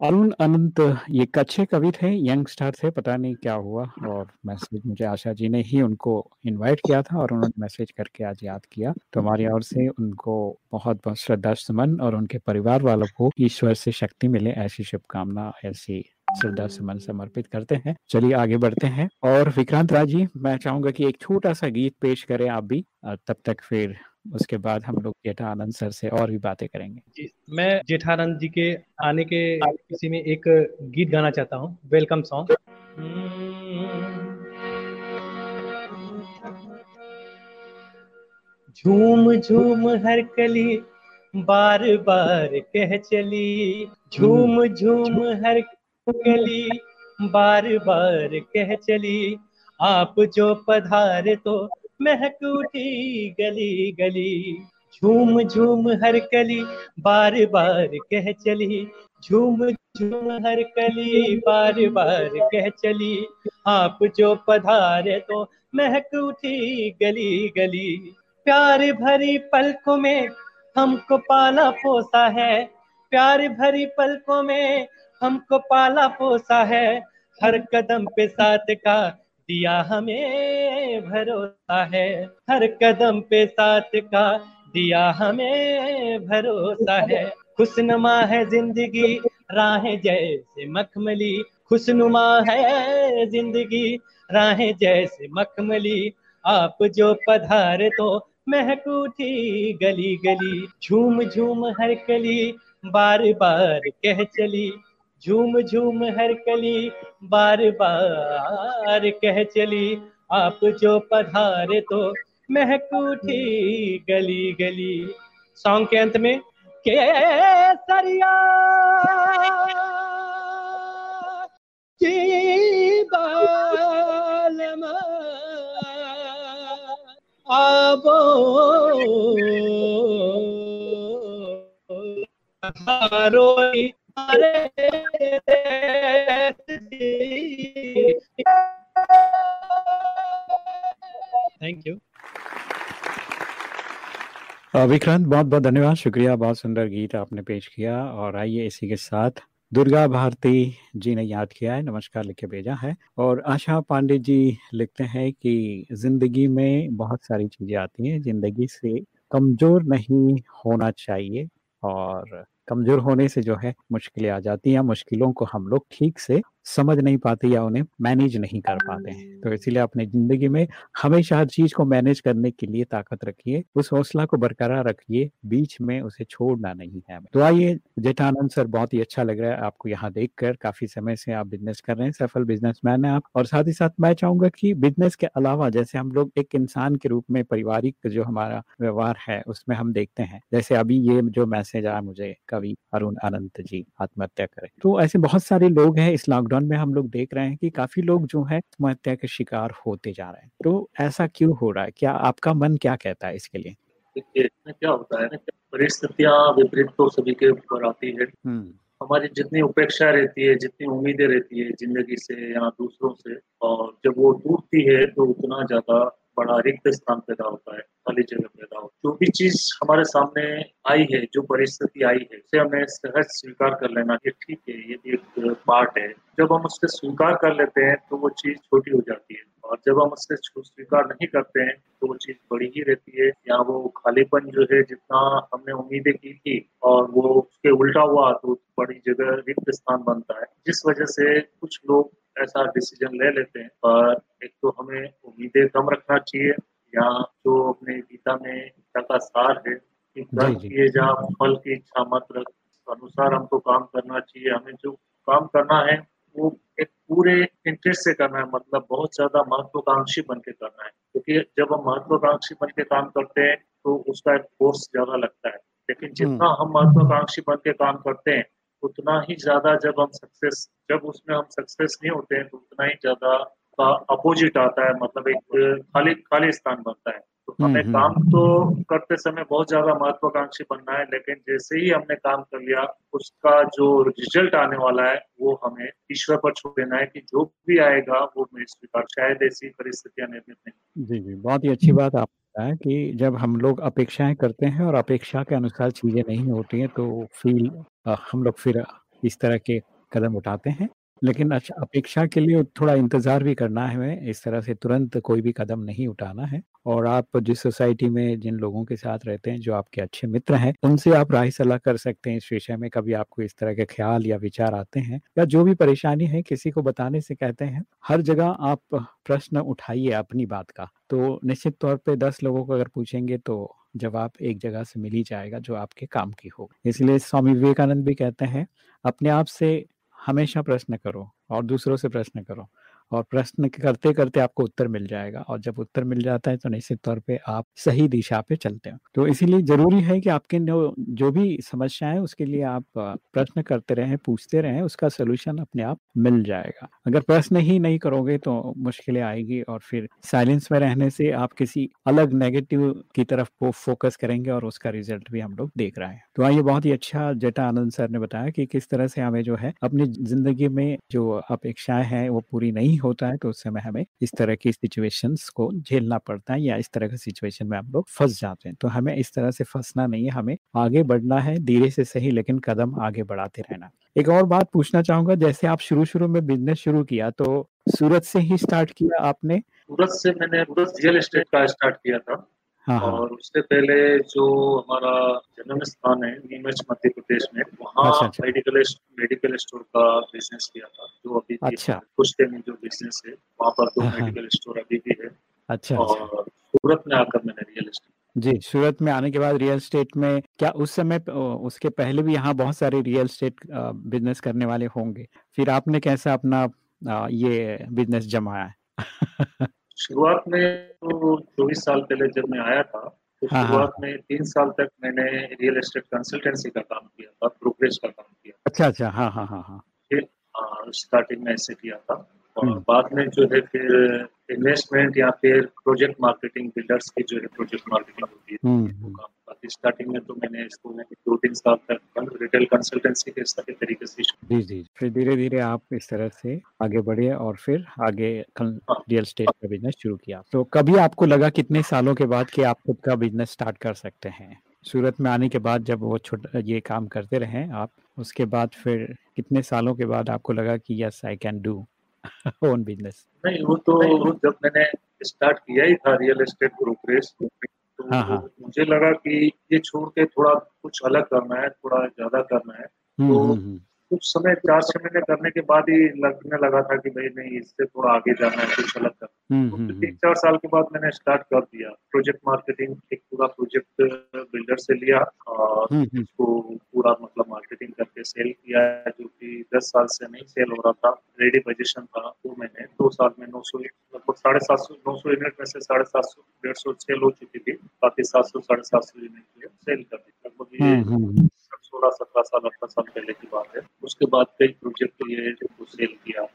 अरुण, अनंत, ये कच्चे कवि थे, यंग स्टार थे, पता नहीं क्या हुआ और मैसेज मुझे आशा जी ने ही उनको इनवाइट किया था और उन्होंने मैसेज करके आज याद किया। तो हमारी ओर से उनको बहुत बहुत श्रद्धा, सुमन और उनके परिवार वालों को ईश्वर से शक्ति मिले ऐसी शुभकामना, ऐसी श्रद्धा, सुमन समर्पित करते हैं। चलिए आगे बढ़ते हैं और विक्रांत राज मैं चाहूँगा कि एक छोटा सा गीत पेश करें आप भी तब तक फिर उसके बाद हम लोग जेठानंद सर से और भी बातें करेंगे। जी, मैं जेठानंद जी के आने के इसी में एक गीत गाना चाहता हूँ, वेलकम सॉन्ग। झूम झूम हर कली, बार बार कह चली। झूम झूम हर कली, बार बार कह चली। आप जो पधारे तो महक उठी गली गली, झूम झूम हर कली, बार बार कह चली, झूम झूम हर कली, बार बार कह चली, आप जो पधारे तो महक उठी गली गली, प्यार भरी पलकों में हमको पाला पोसा है, प्यार भरी पलकों में हमको पाला पोसा है, हर कदम पे साथ का दिया हमें भरोसा है, हर कदम पे साथ का दिया हमें भरोसा है। खुशनुमा है ज़िंदगी, राहें जैसे मखमली। खुशनुमा है ज़िंदगी, राहें जैसे मखमली। आप जो पधारे तो महक उठी गली गली झूम झूम हर कली बार बार कह चली झूम झूम हर कली बार बार कह चली, आप जो पधारे तो महक उठी गली गली सॉन्ग के अंत में के सरिया आबो। रोई थैंक यू विक्रांत बहुत बहुत धन्यवाद। शुक्रिया, बहुत सुंदर गीत आपने पेश किया और आइए इसी के साथ दुर्गा भारती जी ने याद किया है, नमस्कार लिख के भेजा है। और आशा पांडे जी लिखते हैं कि ज़िंदगी में बहुत सारी चीज़ें आती हैं, ज़िंदगी से कमज़ोर नहीं होना चाहिए और कमज़ोर होने से जो है मुश्किलें आ जाती हैं, मुश्किलों को हम लोग ठीक से समझ नहीं पाते या उन्हें मैनेज नहीं कर पाते हैं। तो इसीलिए अपने ज़िंदगी में हमेशा हर चीज़ को मैनेज करने के लिए ताकत रखिए, उस हौसला को बरकरार रखिए, बीच में उसे छोड़ना नहीं है। तो आइए जेठानंद सर, बहुत ही अच्छा लग रहा है आपको यहाँ देख काफ़ी समय से आप बिज़नेस कर रहे हैं, सफल बिजनेसमैन है आप, और साथ ही साथ मैं चाहूँगा की बिज़नेस के अलावा जैसे हम लोग एक इंसान के रूप में पारिवारिक जो हमारा व्यवहार है, उसमें हम देखते हैं। जैसे अभी ये जो मैसेज आया मुझे, कवि अरुण अनंत जी आत्महत्या करें। तो ऐसे बहुत सारे लोग हैं इस लॉकडाउन में हम लोग देख रहे हैं कि काफ़ी लोग जो है आत्महत्या के शिकार होते जा रहे हैं। तो ऐसा क्यों हो रहा है? क्या आपका मन क्या कहता है इसके लिए? देखिए इसमें क्या होता है ना परिस्थितियाँ विपरीत तो सभी के ऊपर आती है। हम्म। हमारी जितनी उपेक्षा रहती है जितनी उम्मीदें रहती है ज़िंदगी से या दूसरों से और जब वो टूटती है तो उतना ज़्यादा बड़ा रिक्त स्थान पैदा होता है खाली जगह पैदा होता है। जो भी चीज़ हमारे सामने आई है जो परिस्थिति आई है उसे हमें सहज स्वीकार कर लेना कि ठीक है ये भी एक पार्ट है। जब हम उससे स्वीकार कर लेते हैं तो वो चीज़ छोटी हो जाती है। और जब हम उससे स्वीकार नहीं करते हैं तो वो चीज़ बड़ी ही रहती है। या वो खालीपन जो है जितना हमने उम्मीदें की थी और वो उसके उल्टा हुआ तो बड़ी जगह रिक्त स्थान बनता है। जिस वजह से कुछ लोग ऐसा डिसीज़न ले लेते हैं पर एक तो हमें उम्मीदें कम रखना चाहिए। या जो अपने गीता में गीता का सार है कि कर्म किए जा फल की इच्छा मत रख। अनुसार हमको काम करना चाहिए। हमें जो काम करना है वो एक पूरे इंटरेस्ट से करना है मतलब बहुत ज़्यादा महत्वाकांक्षी बन के करना है। क्योंकि जब हम महत्वाकांक्षी बन के काम करते हैं तो उसका एक फोर्स ज़्यादा लगता है। लेकिन जितना हम महत्वाकांक्षी बन के काम करते हैं उतना ही ज़्यादा जब हम सक्सेस जब उसमें हम सक्सेस नहीं होते हैं तो उतना ही ज़्यादा का अपोजिट आता है मतलब एक खाली खाली स्थान बनता है। हमें हम्म, काम तो करते समय बहुत ज़्यादा महत्वाकांक्षी बनना है लेकिन जैसे ही हमने काम कर लिया उसका जो रिज़ल्ट आने वाला है वो हमें ईश्वर पर छोड़ देना है कि जो भी आएगा वो मैं स्वीकार शायद ऐसी परिस्थितियाँ निर्मित नहीं जी जी बहुत ही अच्छी बात आप बताया कि जब हम लोग अपेक्षाएँ करते हैं और अपेक्षा के अनुसार चीज़ें नहीं होती हैं तो फील हम लोग फिर इस तरह के कदम उठाते हैं। लेकिन अच्छा अपेक्षा के लिए थोड़ा इंतज़ार भी करना है हमें, इस तरह से तुरंत कोई भी कदम नहीं उठाना है। और आप जिस सोसाइटी में, जिन लोगों के साथ रहते हैं, जो आपके अच्छे मित्र हैं, उनसे आप राय सलाह कर सकते हैं इस विषय में, कभी आपको इस तरह के ख्याल या विचार आते हैं, या जो भी परेशानी है, किसी को बताने से कहते हैं, हर जगह आप प्रश्न उठाइए अपनी बात का। तो निश्चित तौर पे दस लोगों को अगर पूछेंगे तो जवाब एक जगह से मिल ही जाएगा, जो आपके काम की हो। इसलिए स्वामी विवेकानंद भी कहते हैं, अपने आप से हमेशा प्रश्न करो और दूसरों से प्रश्न करो। और प्रश्न करते करते आपको उत्तर मिल जाएगा और जब उत्तर मिल जाता है तो निश्चित तौर पे आप सही दिशा पे चलते हो। तो इसीलिए ज़रूरी है कि आपके जो भी समस्या है, उसके लिए आप प्रश्न करते रहें, पूछते रहें, उसका सोल्यूशन अपने आप मिल जाएगा। अगर प्रश्न ही नहीं करोगे तो मुश्किलें आएगी और फिर साइलेंस में रहने से आप किसी अलग नेगेटिव की तरफ़ वो फोकस करेंगे और उसका रिज़ल्ट भी हम लोग देख रहे हैं। तो आइए बहुत ही अच्छा जटा आनंद सर ने बताया कि किस तरह से हमें जो है, अपनी ज़िंदगी में जो अपेक्षाएँ हैं, वो पूरी नहीं होता है तो उस समय हमें इस तरह की सिचुएशंस को झेलना पड़ता है या इस तरह की सिचुएशन में हम लोग फंस जाते हैं। तो हमें इस तरह से फंसना नहीं है, हमें आगे बढ़ना है, धीरे से सही, लेकिन कदम आगे बढ़ाते रहना। एक और बात पूछना चाहूँगा, जैसे आप शुरू शुरू में बिज़नेस शुरू किया तो सूरत से ही स्टार्ट किया आपने? सूरत से मैंने सूरत रियल एस्टेट का स्टार्ट किया था। हाँ हाँ और उससे पहले जो हमारा जन्म स्थान है नीमच मध्य प्रदेश में वहाँ अच्छा, अच्छा। मेडिकल मेडिकल स्टोर का बिज़नेस किया था जो अभी अच्छा। कुश्ते में जो बिज़नेस है वहाँ पर दो हाँ, हाँ। मेडिकल स्टोर अभी भी है अच्छा अच्छा और सूरत में आकर मैंने रियल एस्टेट जी सूरत में आने के बाद रियल स्टेट में क्या उस समय उसके पहले भी यहाँ बहुत सारे रियल स्टेट बिज़नेस करने वाले होंगे फिर आपने कैसा अपना ये बिज़नेस जमाया शुरुआत में तो चौबीस साल पहले जब मैं आया था तो हाँ, हाँ। शुरुआत में तीन साल तक मैंने रियल एस्टेट कंसल्टेंसी का काम किया था ब्रोकरेज का काम किया। अच्छा अच्छा। हाँ हाँ हाँ हाँ। स्टार्टिंग में ऐसे किया था। और हम्म। बाद में जो है फिर इन्वेस्टमेंट या फिर प्रोजेक्ट मार्केटिंग बिल्डर्स की जो है प्रोजेक्ट मार्केटिंग होती है हम्म, हम्म। बाकी स्टार्टिंग में तो मैंने इसको दो तीन साल तक रिटेल कंसल्टेंसी के इस तरीके से जी जी फिर धीरे धीरे आप इस तरह से आगे बढ़े और फिर आगे हाँ। रियल स्टेट का बिज़नेस शुरू किया तो कभी आपको लगा कितने सालों के बाद कि आप खुद का बिज़नेस स्टार्ट कर सकते हैं सूरत में आने के बाद जब वो छोटा ये काम करते रहे आप उसके बाद फिर कितने सालों के बाद आपको लगा कि yes I can do own business नहीं वो तो जब मैंने स्टार्ट किया ही था रियल एस्टेट ब्रोकरेज तो हाँ, हाँ। मुझे लगा कि ये छोड़ के थोड़ा कुछ अलग करना है थोड़ा ज़्यादा करना है हम्म तो हम्म, हम्म। कुछ समय चार छह महीने करने के बाद ही लगने लगा था कि भाई नहीं इससे थोड़ा आगे जाना है कुछ अलग करना है हम्म तो हम्म। तीन चार साल के बाद मैंने स्टार्ट कर दिया प्रोजेक्ट मार्केटिंग एक पूरा प्रोजेक्ट बिल्डर से लिया और हम्म। उसको पूरा मतलब मार्केटिंग करके सेल किया जो कि दस साल से नहीं सेल हो रहा था रेडी पोजिशन था वो मैंने दो साल में नौ सौ लगभग साढ़े सात सौ नौ सौ यूनिट में से साढ़े सात सौ डेढ़ सौ सेल हो चुकी थी बाकी सात सौ साढ़े सात सौ यूनिट सेल कर दी लगभग सोलह सत्रह साल अठारह साल पहले की बात है। उसके बाद कई प्रोजेक्ट ये जो सेल किया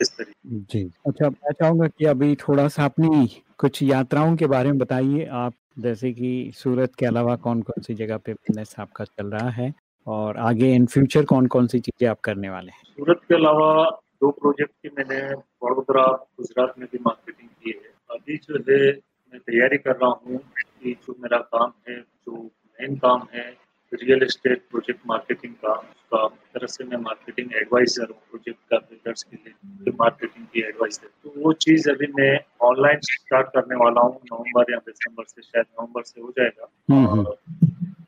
इस तरीके जी। अच्छा मैं चाहूँगा कि अभी थोड़ा सा अपनी कुछ यात्राओं के बारे में बताइए। आप जैसे कि सूरत के अलावा कौन कौन सी जगह पे बिज़नेस आपका चल रहा है? और आगे इन फ्यूचर कौन कौन सी चीज़ें आप करने वाले हैं? सूरत के अलावा दो प्रोजेक्ट की मैंने वडोदरा गुजरात में भी मार्केटिंग की है। अभी जो है मैं तैयारी कर रहा हूँ कि जो मेरा काम है जो मेन काम है रियल एस्टेट प्रोजेक्ट मार्केटिंग का उसका तरह से मैं मार्केटिंग एडवाइजर हूँ प्रोजेक्ट का बिल्डर्स के लिए मार्केटिंग की एडवाइस दे तो वो चीज़ अभी मैं ऑनलाइन स्टार्ट करने वाला हूँ नवंबर या दिसंबर से शायद नवंबर से हो जाएगा। और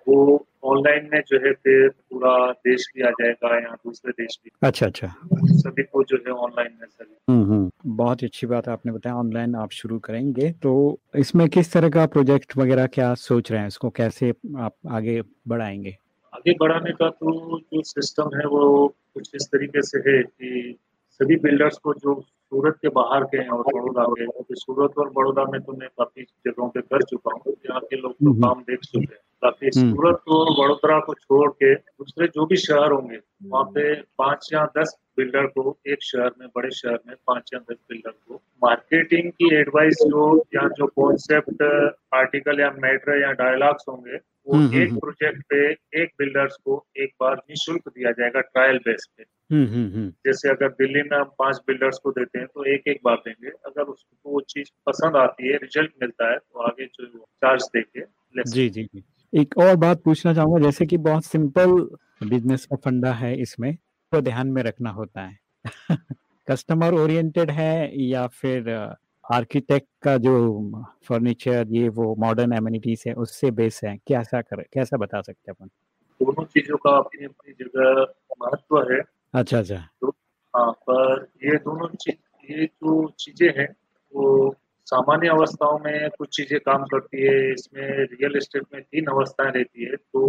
वो ऑनलाइन में जो है फिर पूरा देश भी आ जाएगा या दूसरे देश भी। अच्छा अच्छा। सभी को जो है ऑनलाइन में सभी। हम्म हम्म। बहुत अच्छी बात आपने बताया ऑनलाइन आप शुरू करेंगे। तो इसमें किस तरह का प्रोजेक्ट वगैरह क्या सोच रहे हैं? इसको कैसे आप आगे बढ़ाएँगे? आगे बढ़ाने का तो जो सिस्टम है वो कुछ इस तरीके से है कि सभी बिल्डर्स को जो सूरत के बाहर के हैं और बड़ौदा के क्योंकि सूरत और बड़ौदा में तो मैं काफ़ी जगहों पे कर चुका हूँ यहाँ के लोग तो काम देख चुके हैं। ताकि सूरत और बड़ोदरा को छोड़ के दूसरे जो भी शहर होंगे वहाँ पे पाँच या दस बिल्डर को एक शहर में बड़े शहर में पाँच या दस बिल्डर को। मार्केटिंग की एडवाइस जो या जो कॉन्सेप्ट आर्टिकल या मैटर या डायलॉग्स होंगे वो एक प्रोजेक्ट पे एक बिल्डर्स को एक बार निःशुल्क दिया जाएगा ट्रायल बेस पे। जैसे अगर दिल्ली में हम पाँच बिल्डर्स को देते हैं तो एक एक बार देंगे। अगर उसको वो चीज़ पसंद आती है रिज़ल्ट मिलता है तो आगे जो चार्ज देके जी जी जी। एक और बात पूछना चाहूँगा जैसे कि बहुत सिंपल बिज़नेस का फंडा है इसमें। तो ध्यान में रखना होता है। कस्टमर ओरिएंटेड है या फिर आर्किटेक्ट का जो फर्नीचर ये वो मॉडर्न एम्यूनिटीज है उससे बेस है कैसा कर कैसा बता सकते हैं अपन? दोनों चीज़ों का अपनी अपनी जगह महत्व है। अच्छा अच्छा। तो हाँ पर ये दोनों चीज़ ये जो चीज़ें हैं वो सामान्य अवस्थाओं में कुछ चीज़ें काम करती है इसमें रियल एस्टेट में तीन अवस्थाएँ रहती है तो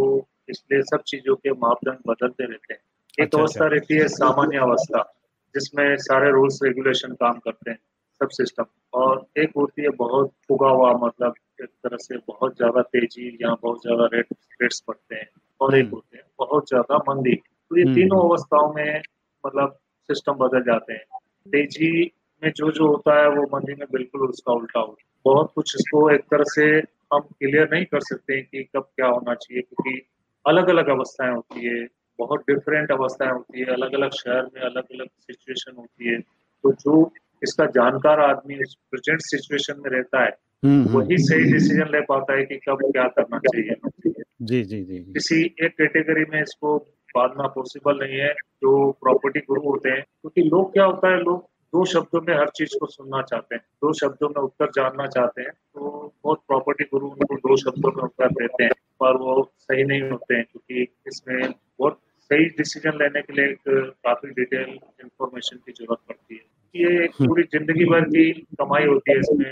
इसलिए सब चीज़ों के मापदंड बदलते रहते हैं। एक अवस्था। रहती है सामान्य अवस्था जिसमें सारे रूल्स रेगुलेशन काम करते हैं सब सिस्टम और एक होती है बहुत फुगा हुआ मतलब एक तरह से बहुत ज़्यादा तेज़ी या बहुत ज़्यादा रेट रेट्स बढ़ते हैं और एक हम्म। होते हैं बहुत ज़्यादा मंदी तो ये तीनों हम्म। अवस्थाओं में मतलब सिस्टम बदल जाते हैं तेज़ी में जो जो होता है वो मंदी में बिल्कुल उसका उल्टा होता है बहुत कुछ इसको एक तरह से हम क्लियर नहीं कर सकते कि कब क्या होना चाहिए क्योंकि अलग अलग अवस्थाएँ होती है बहुत डिफरेंट अवस्थाएँ होती है अलग अलग शहर में अलग अलग सिचुएशन होती है। तो जो इसका जानकार आदमी प्रेजेंट सिचुएशन में रहता है हम्म, हम्म। वही सही डिसीज़न ले पाता है कि कब क्या करना चाहिए। जी जी जी किसी एक कैटेगरी में इसको बांधना पॉसिबल नहीं है जो प्रॉपर्टी गुरु होते हैं क्योंकि तो लोग क्या होता है लोग दो शब्दों में हर चीज़ को सुनना चाहते हैं दो शब्दों में उत्तर जानना चाहते हैं तो बहुत प्रॉपर्टी गुरु उनको दो शब्दों में उत्तर देते हैं। पर वो सही नहीं होते हैं क्योंकि इसमें बहुत सही डिसीज़न लेने के लिए एक काफ़ी डिटेल इंफॉर्मेशन की ज़रूरत पड़ती है। ये एक पूरी ज़िंदगी भर की कमाई होती है इसमें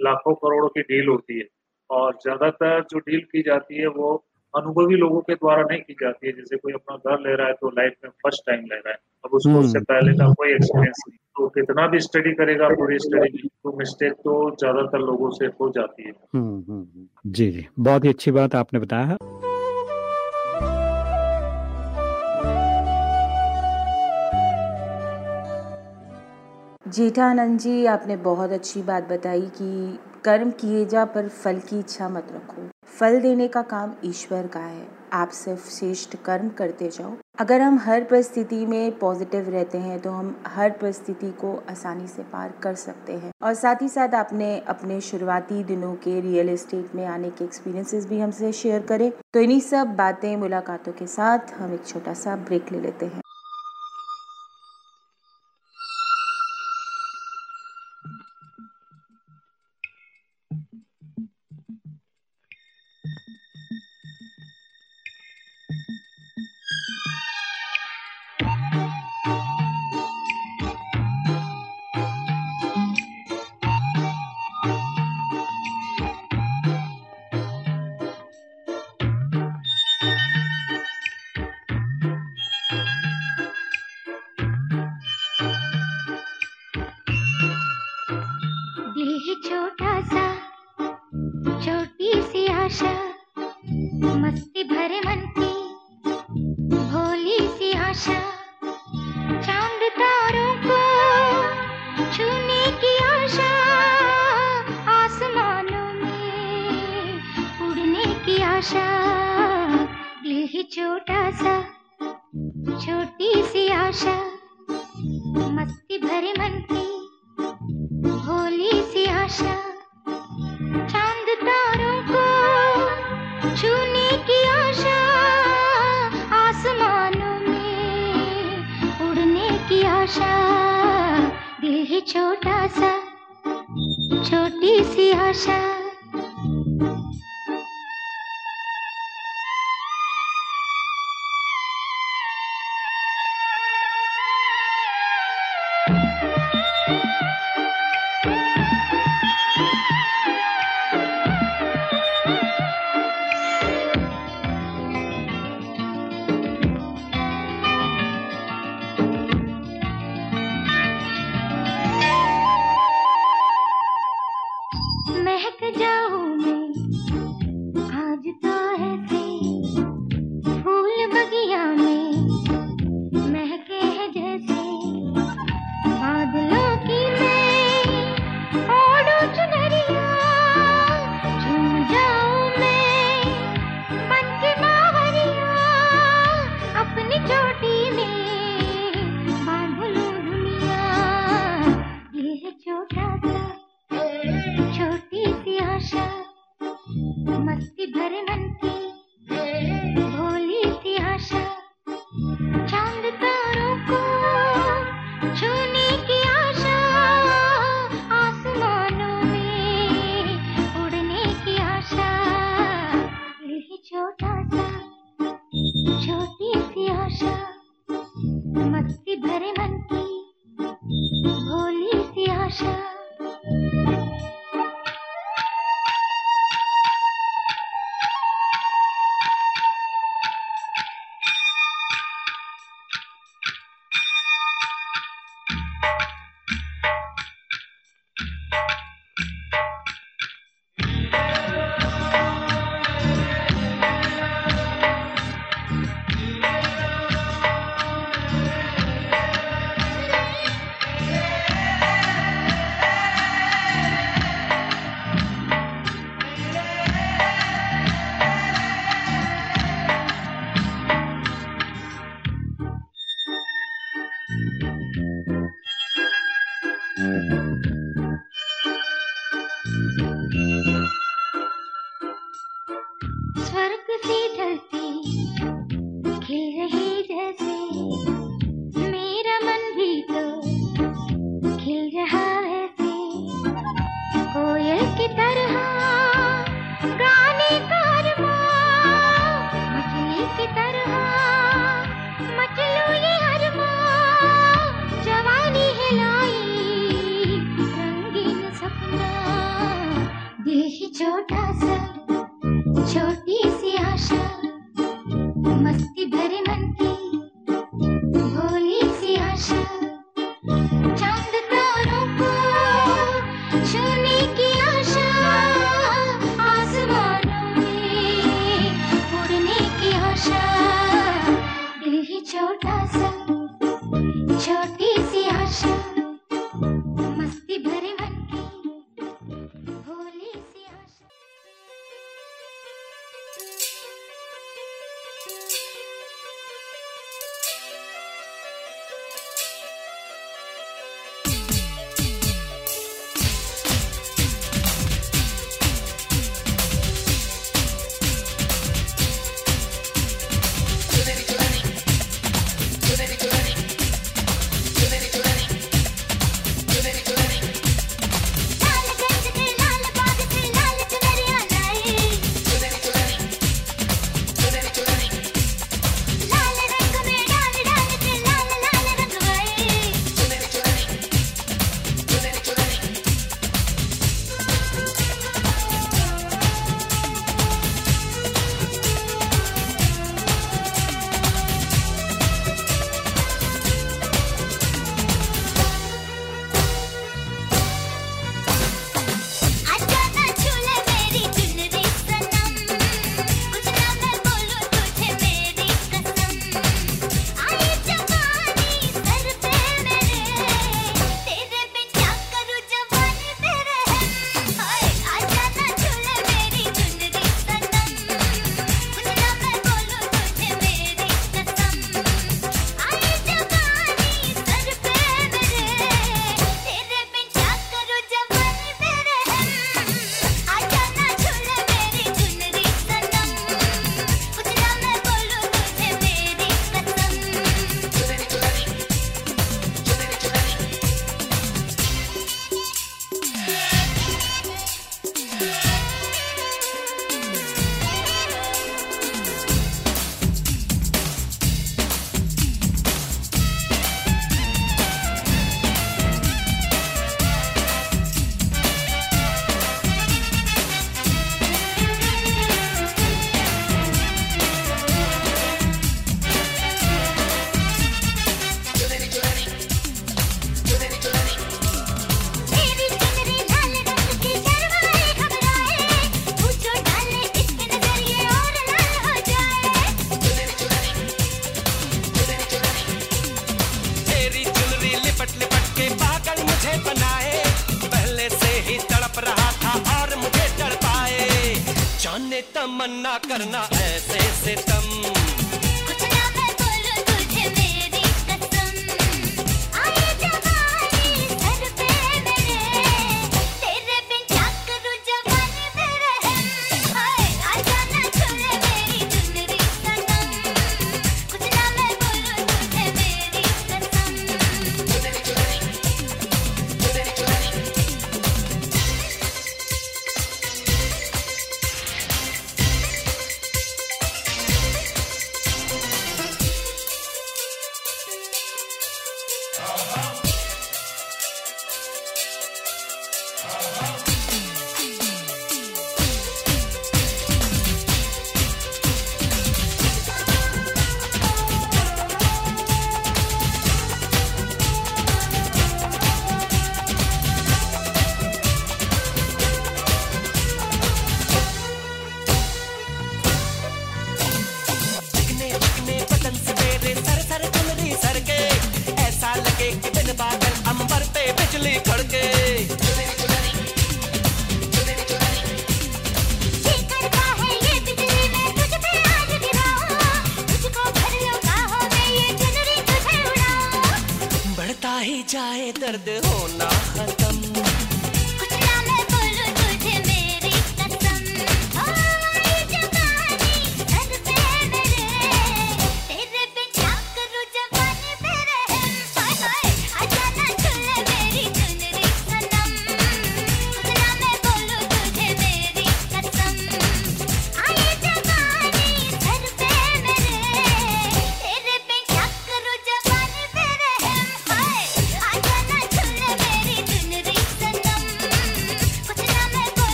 लाखों करोड़ों की डील होती है। और ज़्यादातर जो डील की जाती है वो अनुभवी लोगों के द्वारा नहीं की जाती है। जैसे कोई अपना घर ले रहा है तो लाइफ में फ़र्स्ट टाइम ले रहा है। अब उसको उससे हम्म। पहले का कोई एक्सपीरियंस नहीं। तो कितना भी स्टडी करेगा पूरी स्टडी तो मिस्टेक तो ज़्यादातर लोगों से हो जाती है। हम्म, हम्म, जी जी। बहुत ही अच्छी बात आपने बताया। जेठानंद जी आपने बहुत अच्छी बात बताई कि कर्म किए जा पर फल की इच्छा मत रखो। फल देने का काम ईश्वर का है। आप सिर्फ़ श्रेष्ठ कर्म करते जाओ। अगर हम हर परिस्थिति में पॉजिटिव रहते हैं तो हम हर परिस्थिति को आसानी से पार कर सकते हैं। और साथ ही साथ आपने अपने शुरुआती दिनों के रियल एस्टेट में आने के एक्सपीरियंसेस भी हमसे शेयर करें। तो इन्हीं सब बातें, मुलाकातों के साथ हम एक छोटा सा ब्रेक ले लेते हैं।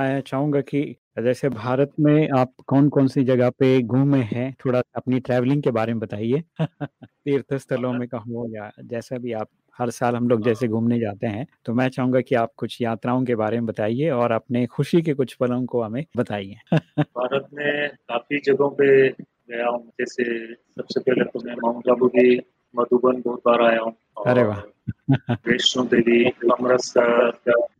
मैं चाहूँगा कि जैसे भारत में आप कौन-कौन सी जगह पे घूमे हैं? थोड़ा अपनी ट्रैवलिंग के बारे में बताइए। तीर्थ स्थलों में कहूँ या जैसा भी आप हर साल हम लोग जैसे घूमने जाते हैं, तो मैं चाहूँगा कि आप कुछ यात्राओं के बारे में बताइए और अपने खुशी के कुछ पलों को हमें बताइए। भारत में काफ़ी जगहों पे गया हूँ जैसे सबसे पहले तो मैं माउंट आबू की मधुबन बहुत बार आया हूँ अरे और वाह! वैष्णो देवी अमृतसर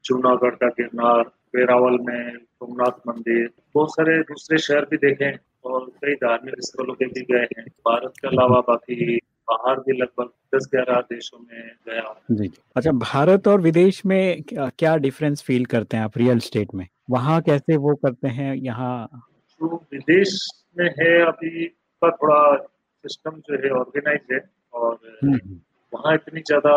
जूनागढ़ का गिरनार वेरावल में सोमनाथ मंदिर बहुत सारे दूसरे शहर भी देखे हैं और कई धार्मिक स्थलों पे भी गए हैं भारत के अलावा बाकी बाहर भी लगभग दस ग्यारह देशों में गया जी। अच्छा भारत और विदेश में क्या डिफरेंस फ़ील करते हैं आप रियल स्टेट में? वहाँ कैसे वो करते हैं, यहाँ जो विदेश में है अभी का थोड़ा सिस्टम जो है ऑर्गेनाइज है और हुँ, हुँ। वहाँ इतनी ज़्यादा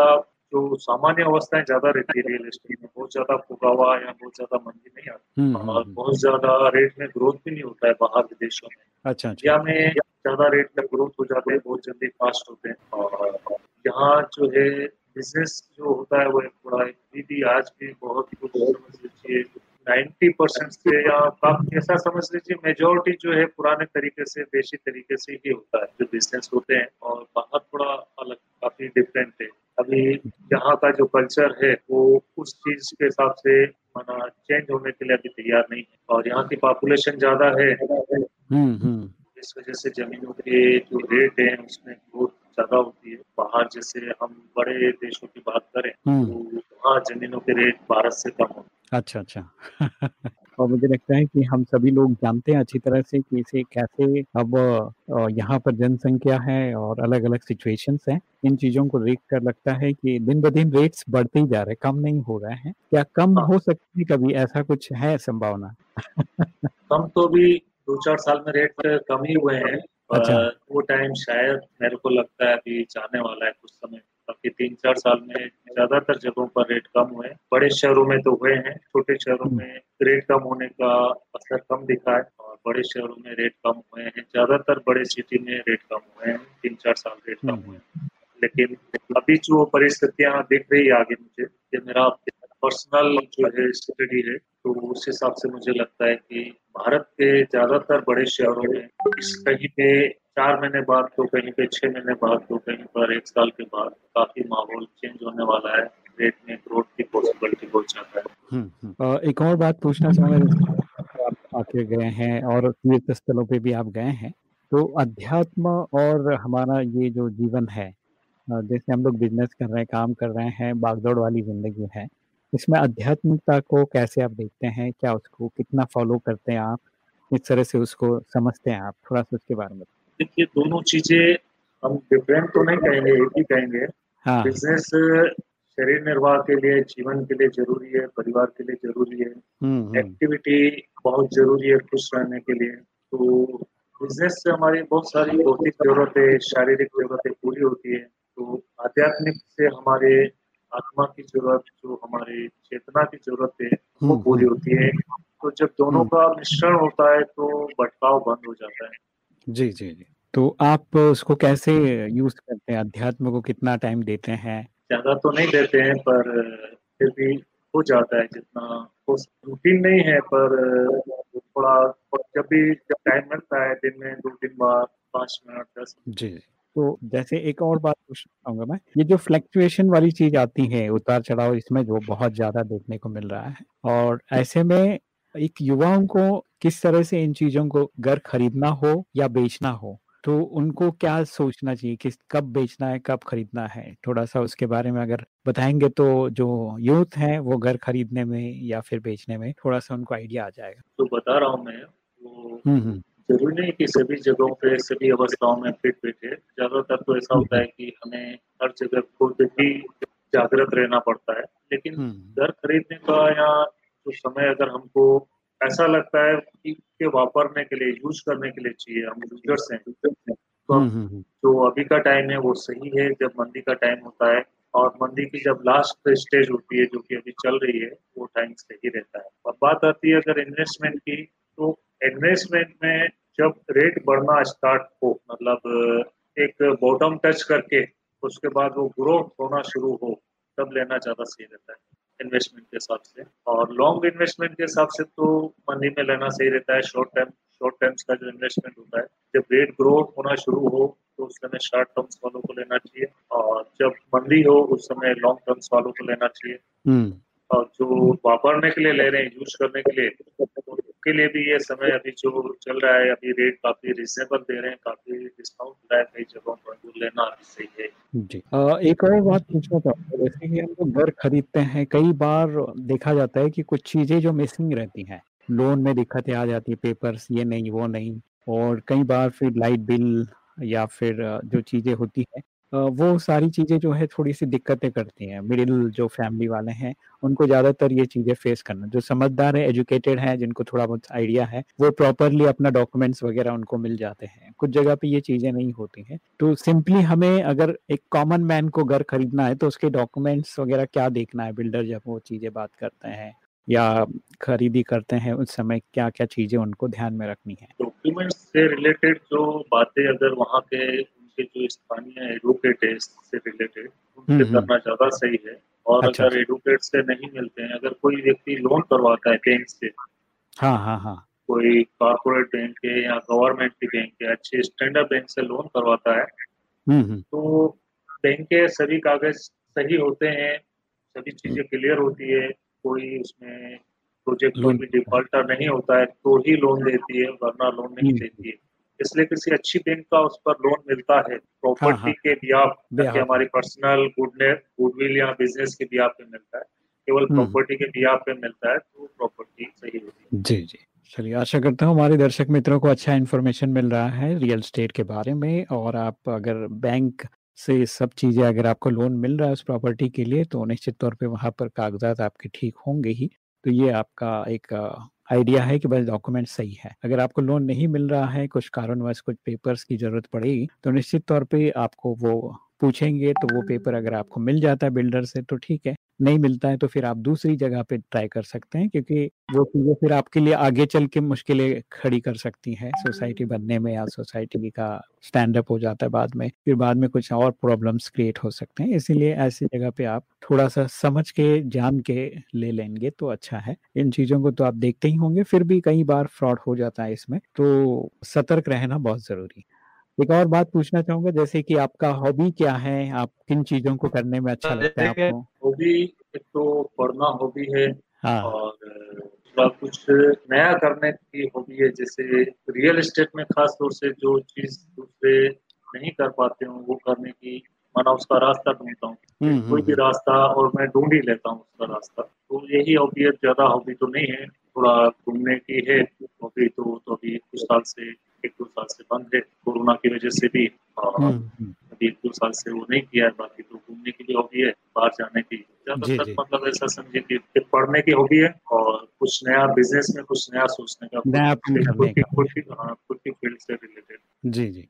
जो सामान्य अवस्थाएँ ज़्यादा रहती है रियल एस्टेट में बहुत ज़्यादा फुगावा या बहुत ज़्यादा मंदी नहीं आती। हुँ, हुँ, और बहुत ज़्यादा रेट में ग्रोथ भी नहीं होता है बाहर विदेशों में। अच्छा, अच्छा। इंडिया में ज़्यादा रेट में ग्रोथ हो जाते हैं बहुत जल्दी फास्ट होते हैं। और यहाँ जो है बिज़नेस जो होता है वो थोड़ा अभी भी आज भी बहुत कुछ समझ लीजिए नाइन्टी परसेंट से या कम ऐसा समझ लीजिए मेजोरिटी जो है पुराने तरीके से देशी तरीके से ही होता है जो बिज़नेस होते हैं और बाहर थोड़ा अलग काफ़ी डिफरेंट है। अभी यहाँ का जो कल्चर है वो उस चीज़ के हिसाब से माना चेंज होने के लिए अभी तैयार नहीं है। और यहाँ की पॉपुलेशन ज़्यादा है। हुँ, हुँ। इस वजह से जमीनों के जो रेट है उसमें ग्रोथ ज़्यादा होती है। बाहर जैसे हम बड़े देशों की बात करें तो वहाँ जमीनों के रेट भारत से कम होते अच्छा अच्छा। और मुझे लगता है कि हम सभी लोग जानते हैं अच्छी तरह से कि इसे कैसे अब यहाँ पर जनसंख्या है और अलग अलग सिचुएशंस हैं। इन चीज़ों को देख कर लगता है कि दिन ब दिन रेट्स बढ़ते ही जा रहे हैं कम नहीं हो रहे हैं। क्या कम हाँ। हो सकती है कभी? ऐसा कुछ है संभावना? कम तो भी दो चार साल में रेट कम ही हुए हैं अच्छा। वो टाइम शायद मेरे को लगता है अभी जाने वाला है कुछ समय बाकी तीन चार साल में ज़्यादातर जगहों पर रेट कम हुए। बड़े शहरों में तो हुए हैं छोटे शहरों हम्म। में रेट कम होने का असर कम दिखा है और बड़े शहरों में रेट कम हुए हैं ज़्यादातर बड़े सिटी में रेट कम हुए हैं तीन चार साल रेट कम हुए हैं लेकिन अभी जो परिस्थितियाँ दिख रही है आगे मुझे ये मेरा पर्सनल जो है स्टडी है तो उस हिसाब से मुझे लगता है कि भारत के ज़्यादातर बड़े शहरों में कहीं पे चार महीने बाद तो कहीं पे छह महीने बाद तो कहीं पर एक साल के बाद काफ़ी माहौल चेंज होने वाला है रेट में ग्रोथ की पॉसिबिलिटी बहुत ज़्यादा है हम्म, हम्म। एक और बात पूछना चाहूँगा आप आके गए हैं और तीर्थ स्थलों पे भी आप गए हैं तो अध्यात्म और हमारा ये जो जीवन है जैसे हम लोग बिज़नेस कर रहे हैं काम कर रहे हैं बागदौड़ वाली ज़िंदगी है इसमें आध्यात्मिकता को कैसे आप देखते हैं? क्या उसको कितना फॉलो करते हैं आप? किस तरह से उसको समझते हैं आप? थोड़ा सा उसके बारे में देखिए दोनों चीज़ें हम डिफरेंट तो नहीं कहेंगे एक ही कहेंगे। हाँ। बिज़नेस शरीर निर्वाह के लिए जीवन के लिए ज़रूरी है परिवार के लिए ज़रूरी है। हम्म, हम्म, एक्टिविटी बहुत ज़रूरी है खुश रहने के लिए। तो बिज़नेस से हमारी बहुत सारी भौतिक जरूरतें शारीरिक जरूरतें पूरी होती है। तो आध्यात्मिक से हमारे आत्मा की ज़रूरत जो हमारी चेतना की ज़रूरत है वो हम्म, पूरी हम्म। होती है। तो जब दोनों का मिश्रण होता है तो भटकाव बंद हो जाता है। जी जी जी। तो आप उसको कैसे यूज़ करते हैं? अध्यात्म को कितना टाइम देते हैं? ज़्यादा तो नहीं देते हैं पर फिर भी हो जाता है जितना रूटीन नहीं है पर थोड़ा जब भी जब टाइम मिलता है दिन में दो तीन बार पाँच मिनट दस जी। तो जैसे एक और बात पूछना चाहूँगा मैं ये जो फ्लक्चुएशन वाली चीज़ आती है उतार चढ़ाव इसमें जो बहुत ज़्यादा देखने को मिल रहा है और ऐसे में एक युवाओं को किस तरह से इन चीज़ों को घर खरीदना हो या बेचना हो तो उनको क्या सोचना चाहिए? कि कब बेचना है कब खरीदना है? थोड़ा सा उसके बारे में अगर बताएँगे तो जो यूथ है वो घर खरीदने में या फिर बेचने में थोड़ा सा उनको आइडिया आ जाएगा। तो बता रहा हूँ मैं वो ज़रूरी नहीं कि सभी जगहों पे सभी अवस्थाओं में फिट बैठे। ज़्यादातर तो ऐसा होता है कि हमें हर जगह खुद भी जागृत रहना पड़ता है। लेकिन हम्म। घर खरीदने का या जो समय अगर हमको ऐसा लगता है कि के वापरने के लिए यूज़ करने के लिए चाहिए हम यूज़र्स हैं तो हम्म, हम्म, जो अभी का टाइम है वो सही है जब मंदी का टाइम होता है और मंदी की जब लास्ट स्टेज होती है जो कि अभी चल रही है वो टाइम सही रहता है। अब बात आती है अगर इन्वेस्टमेंट की तो इन्वेस्टमेंट में जब रेट बढ़ना स्टार्ट हो मतलब एक बॉटम टच करके, उसके बाद वो ग्रोथ होना शुरू हो, तब लेना ज़्यादा सही रहता है इन्वेस्टमेंट के हिसाब से। और लॉन्ग इन्वेस्टमेंट के हिसाब से तो मंदी में लेना सही रहता है शॉर्ट टर्म शॉर्ट टर्म्स का जो इन्वेस्टमेंट होता है, जब रेट ग्रोथ होना शुरू हो तो उस समय शॉर्ट टर्म्स वालों को लेना चाहिए, और जब मंदी हो, उस समय लॉन्ग टर्म्स वालों को लेना चाहिए। हम्म। और जो वापरने के लिए ले रहे हैं यूज़ करने के लिए उनके लिए भी ये समय अभी जो चल रहा है अभी रेट काफ़ी रिजनेबल दे रहे हैं काफ़ी डिस्काउंट मिला है कई जगहों पर जो लेना अभी सही है। जी। अ, एक और बात पूछना चाहूँगा जैसे कि हम लोग घर खरीदते हैं कई बार देखा जाता है कि कुछ चीज़ें जो मिसिंग रहती हैं लोन में दिक्कतें आ जाती है पेपर्स ये नहीं वो नहीं और कई बार फिर लाइट बिल या फिर जो चीज़ें होती है वो सारी चीज़ें जो है थोड़ी सी दिक्कतें करती हैं। मिडिल जो फैमिली वाले हैं, उनको ज़्यादातर ये चीज़ें फेस करना। जो समझदार है, एजुकेटेड है, जिनको थोड़ा बहुत आइडिया है, वो प्रॉपरली अपना डॉक्यूमेंट्स वगैरह उनको मिल जाते हैं। कुछ जगह पे ये चीज़ें नहीं होती हैं। तो सिंपली हमें अगर एक कॉमन मैन को घर खरीदना है तो उसके डॉक्यूमेंट्स वगैरह क्या देखना है? बिल्डर जब वो चीज़ें बात करते हैं या खरीदी करते हैं, उस समय क्या क्या चीज़ें उनको ध्यान में रखनी है? डॉक्यूमेंट्स से रिलेटेड जो बातें अगर वहाँ के उनके जो स्थानीय एडवोकेट है से रिलेटेड उनसे हम्म, हम्म। करना ज़्यादा सही है। और अच्छा, अगर एडवोकेट से नहीं मिलते हैं अगर कोई व्यक्ति लोन करवाता है बैंक से हाँ हाँ हाँ। कोई कॉर्पोरेट बैंक है या गवर्नमेंट की बैंक है अच्छे स्टैंडर्ड बैंक से लोन करवाता है हम्म तो बैंक के सभी कागज़ सही होते हैं सभी चीज़ें क्लियर होती है कोई उसमें प्रोजेक्ट लोन भी डिफॉल्टर नहीं होता है तो ही लोन देती है वरना लोन नहीं। देती है। इसलिए किसी अच्छी बैंक का उस पर लोन मिलता है प्रॉपर्टी हाँ। के बियाप बिहाफ कि हमारी पर्सनल गुडनेस गुडविल या बिज़नेस के बियाप पे मिलता है केवल हम्म। प्रॉपर्टी के बियाप पे मिलता है तो प्रॉपर्टी सही होती है जी जी चलिए आशा करता हूँ हमारे दर्शक मित्रों को अच्छा इन्फॉर्मेशन मिल रहा है रियल स्टेट के बारे में और आप अगर बैंक से सब चीज़ें अगर आपको लोन मिल रहा है उस प्रॉपर्टी के लिए तो निश्चित तौर पे वहाँ पर कागजात आपके ठीक होंगे ही तो ये आपका एक आइडिया है कि बस डॉक्यूमेंट सही है। अगर आपको लोन नहीं मिल रहा है, कुछ कारणवश कुछ पेपर्स की ज़रूरत पड़ेगी तो निश्चित तौर पे आपको वो पूछेंगे तो वो पेपर अगर आपको मिल जाता है बिल्डर से तो ठीक है, नहीं मिलता है तो फिर आप दूसरी जगह पे ट्राई कर सकते हैं, क्योंकि वो चीज़ें फिर आपके लिए आगे चल के मुश्किलें खड़ी कर सकती हैं, सोसाइटी बनने में या सोसाइटी का स्टैंड अप हो जाता है बाद में, फिर बाद में कुछ और प्रॉब्लम्स क्रिएट हो सकते हैं, इसीलिए ऐसी जगह पे आप थोड़ा सा समझ के, जान के ले लेंगे तो अच्छा है, इन चीज़ों को तो आप देखते ही होंगे, फिर भी कई बार फ्रॉड हो जाता है इसमें तो सतर्क रहना बहुत ज़रूरी है। एक और बात पूछना चाहूँगा जैसे कि आपका हॉबी क्या है? आप किन चीज़ों को करने में अच्छा लगता है आपको? हॉबी एक तो पढ़ना हॉबी है हाँ। और कुछ नया करने की हॉबी है जैसे रियल एस्टेट में खास तौर से जो चीज़ दूसरे नहीं कर पाते हूँ वो करने की माना उसका रास्ता ढूंढता हूँ। हम्म, कोई भी हम्म, रास्ता और मैं ढूंढ ही लेता हूँ उसका रास्ता। तो यही हॉबी है ज़्यादा हॉबी तो नहीं है। थोड़ा घूमने की है हॉबी तो तो अभी कुछ साल से एक दो साल से बंद है। कोरोना की वजह से भी और हम्म, अभी एक दो साल से वो नहीं किया है बाकी तो घूमने की भी हॉबी है बाहर जाने की। ज़्यादातर मतलब ऐसा समझिए कि पढ़ने की हॉबी है और कुछ नया बिज़नेस में कुछ नया सोचने का खुद की की। हाँ खुद की फ़ील्ड से रिलेटेड जी जी।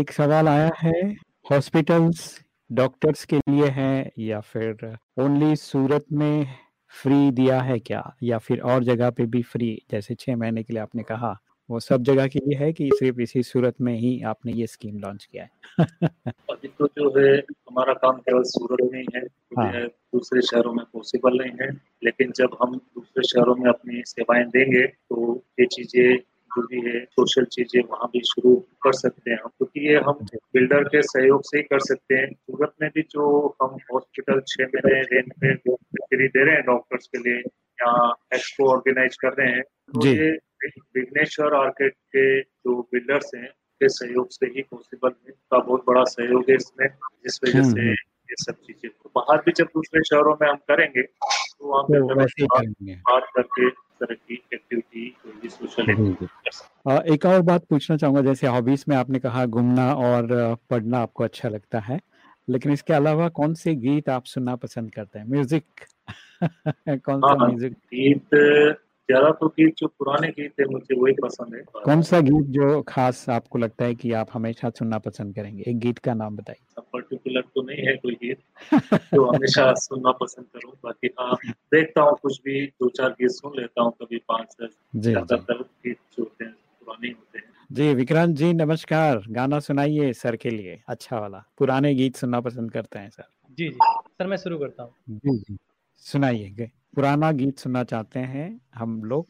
एक सवाल आया है हॉस्पिटल्स डॉक्टर्स के लिए है या फिर ओनली सूरत में फ्री दिया है क्या? या फिर और जगह पे भी फ्री? जैसे छह महीने के लिए आपने कहा वो सब जगह के लिए है कि सिर्फ़ इसी सूरत में ही आपने ये स्कीम लॉन्च किया है? अभी तो जो है हमारा काम केवल सूरत में ही है हाँ। दूसरे शहरों में पॉसिबल नहीं है। लेकिन जब हम दूसरे शहरों में अपनी सेवाएँ देंगे तो ये चीज़ें जो भी है सोशल चीज़ें वहाँ भी शुरू कर सकते हैं क्योंकि ये हम बिल्डर के सहयोग से ही कर सकते हैं। सूरत में भी जो हम हॉस्पिटल छह महीने रेंट पे फ्री दे रहे हैं डॉक्टर्स के लिए या एक्सपो ऑर्गेनाइज कर रहे हैं तो ये विघ्नेश्वर आर्किड के जो बिल्डर्स हैं के सहयोग से ही पॉसिबल है। का बहुत बड़ा सहयोग है इसमें जिस वजह हम्म, से हम्म। ये सब चीज़ें। तो बाहर भी जब दूसरे शहरों में हम करेंगे तो तो वैसे ही करेंगे। बात करके। अ, एक और बात पूछना चाहूँगा जैसे हॉबीज में आपने कहा घूमना और पढ़ना आपको अच्छा लगता है लेकिन इसके अलावा कौन से गीत आप सुनना पसंद करते हैं? म्यूज़िक कौन सा हाँ म्यूज़िक गीत ज़्यादा तो गीत जो पुराने गीत है मुझे वही पसंद है। कौन सा गीत जो खास आपको लगता है कि आप हमेशा सुनना पसंद करेंगे? एक गीत का नाम बताइए। पर्टिकुलर तो नहीं है कोई गीत जो हमेशा सुनना पसंद करूँ। बाकी हाँ देखता हूँ कुछ भी दो चार गीत सुन लेता हूँ कभी पाँच दस जी जी। ज़्यादातर गीत जो होते हैं पुराने होते हैं। जी विक्रांत जी नमस्कार। गाना सुनाइए सर के लिए अच्छा वाला। पुराने गीत सुनना पसंद करते हैं सर। जी जी। सर मैं शुरू करता हूँ। जी जी। सुनाइए पुराना गीत सुनना चाहते हैं हम लोग।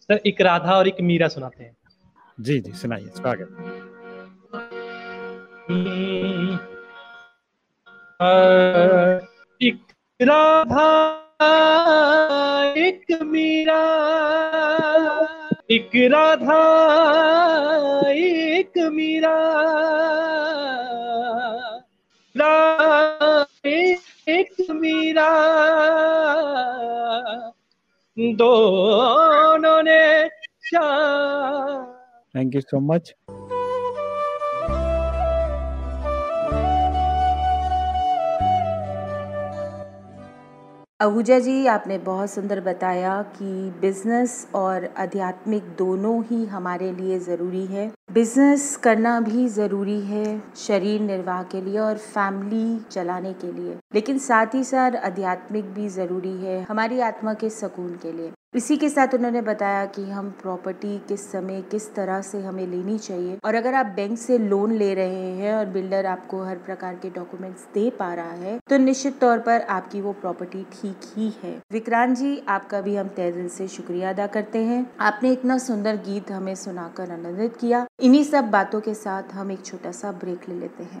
सर एक राधा और एक मीरा सुनाते हैं। जी जी सुनाइए स्वागत। एक राधा एक मीरा एक राधा एक मीरा। रा- एक मीरा। दोनों ने thank you so much Ahuja ji, आपने बहुत सुंदर बताया कि बिज़नेस और आध्यात्मिक दोनों ही हमारे लिए ज़रूरी है। बिज़नेस करना भी ज़रूरी है शरीर निर्वाह के लिए और फैमिली चलाने के लिए। लेकिन साथ ही साथ आध्यात्मिक भी ज़रूरी है हमारी आत्मा के सुकून के लिए। इसी के साथ उन्होंने बताया कि हम प्रॉपर्टी किस समय, किस तरह से हमें लेनी चाहिए। और अगर आप बैंक से लोन ले रहे हैं और बिल्डर आपको हर प्रकार के डॉक्यूमेंट्स दे पा रहा है तो निश्चित तौर पर आपकी वो प्रॉपर्टी ठीक ही है। विक्रांत जी, आपका भी हम तहे दिल से शुक्रिया अदा करते हैं। आपने इतना सुंदर गीत हमें सुनाकर आनंदित किया। इन्हीं सब बातों के साथ हम एक छोटा सा ब्रेक ले लेते हैं।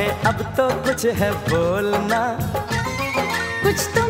बैठे अब तो कुछ है बोलना। कुछ तुम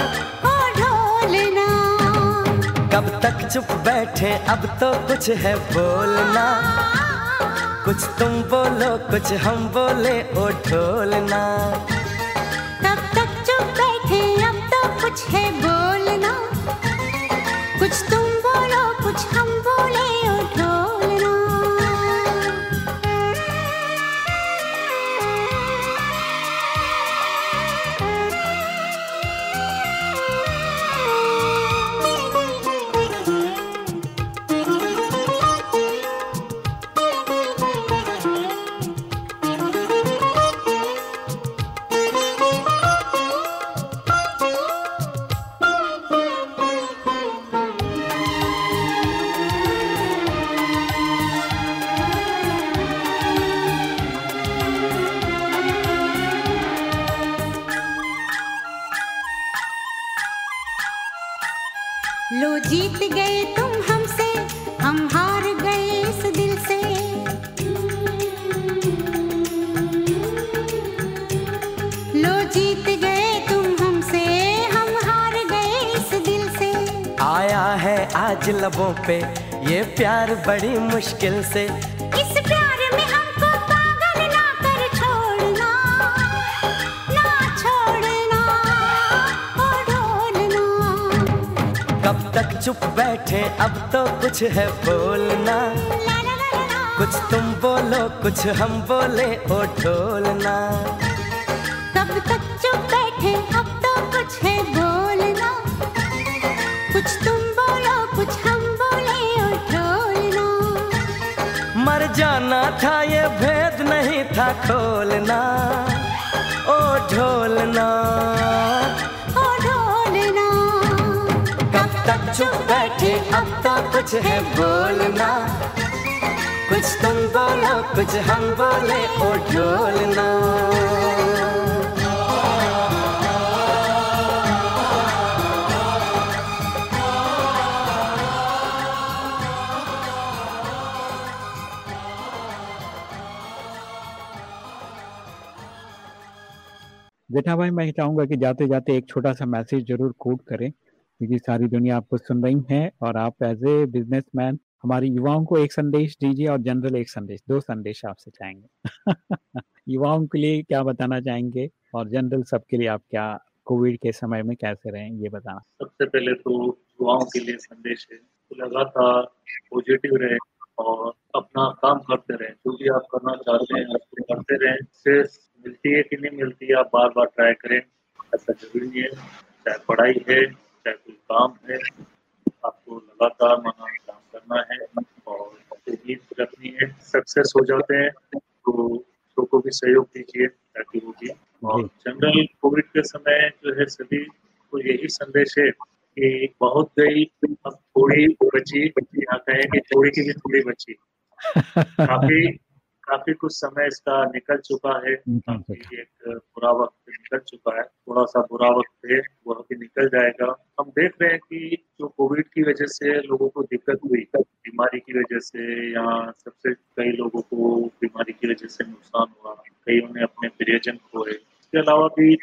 कब तक चुप बैठे, अब तो कुछ है बोलना। कुछ तुम बोलो, कुछ हम बोले, ओ ढोलना। कब तक चुप बैठे, अब तो कुछ है प्यार बड़ी मुश्किल से। इस प्यार में हमको पागल ना कर छोड़ना ना छोड़ना ढोलना। कब तक चुप बैठे अब तो कुछ है बोलना। कुछ तुम बोलो कुछ हम बोले ओ ढोलना। कब तक चुप बैठे अब नहीं खोलना ओ ढोलना। ओ ढोलना। कब तक चुप बैठे अब तो कुछ है बोलना। कुछ तुम बोलो कुछ हम बोले ओ ढोलना। जेठा भाई मैं चाहूँगा कि जाते जाते एक छोटा सा मैसेज ज़रूर कोट करें, क्योंकि सारी दुनिया आपको सुन रही है और आप एज ए बिजनेसमैन हमारे युवाओं को एक संदेश दीजिए और जनरल एक संदेश, दो संदेश आपसे चाहेंगे। युवाओं के लिए क्या बताना चाहेंगे और जनरल सबके लिए आप क्या, कोविड के समय में कैसे रहे, ये बताना। सबसे पहले तो युवाओं के लिए संदेश है लगातार पॉजिटिव रहे और अपना काम करते रहें। जो भी आप करना चाहते हैं उसको करते रहें। सक्सेस मिलती है कि नहीं मिलती है आप बार बार ट्राई करें। ऐसा ज़रूरी नहीं है। चाहे पढ़ाई है चाहे कोई काम है आपको लगातार मना काम करना है और उम्मीद रखनी है। सक्सेस हो जाते हैं तो शो को भी सहयोग दीजिए ताकि वो भी। और जनरल कोविड के समय जो है सभी को यही संदेश है कि बहुत गई अब थोड़ी बची यहाँ कहें कि थोड़ी की भी थोड़ी बची। काफ़ी काफ़ी कुछ समय इसका निकल चुका है। काफ़ी एक बुरा वक्त निकल चुका है। थोड़ा सा बुरा वक्त है वह भी निकल जाएगा। हम देख रहे हैं कि जो कोविड की वजह से लोगों को दिक्कत हुई बीमारी की वजह से या सबसे कई लोगों को बीमारी की वजह से नुकसान हुआ कईयों ने अपने प्रियजन खोए। इसके अलावा भी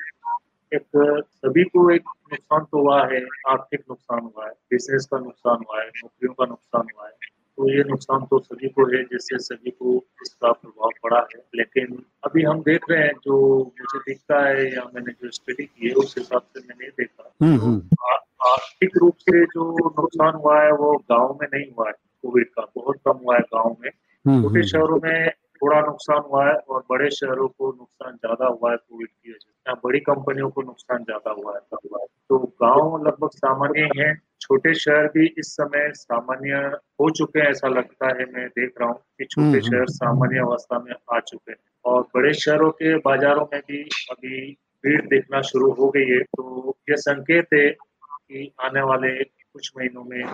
एक सभी को एक नुकसान तो हुआ है आर्थिक नुकसान हुआ है बिज़नेस का नुकसान हुआ है नौकरियों का नुकसान हुआ है तो ये नुकसान तो सभी को है जिससे सभी को इसका प्रभाव पड़ा है। लेकिन अभी हम देख रहे हैं जो मुझे दिखता है या मैंने जो स्टडी की है उस हिसाब से मैंने देखा हम्म आर्थिक रूप से जो नुकसान हुआ है वो गाँव में नहीं हुआ है कोविड का बहुत कम हुआ है गाँव में। हम्म, छोटे हम्म। शहरों में थोड़ा नुकसान हुआ है और बड़े शहरों को नुकसान ज़्यादा हुआ है कोविड की वजह से। बड़ी कंपनियों को नुकसान ज़्यादा हुआ है हुआ है। तो गाँव लगभग सामान्य ही छोटे शहर भी इस समय सामान्य हो चुके हैं ऐसा लगता है मैं देख रहा हूँ कि छोटे हम्म, शहर सामान्य अवस्था में आ चुके हैं। और बड़े शहरों के बाजारों में भी अभी भीड़ देखना शुरू हो गई है। तो यह संकेत है कि आने वाले कुछ महीनों में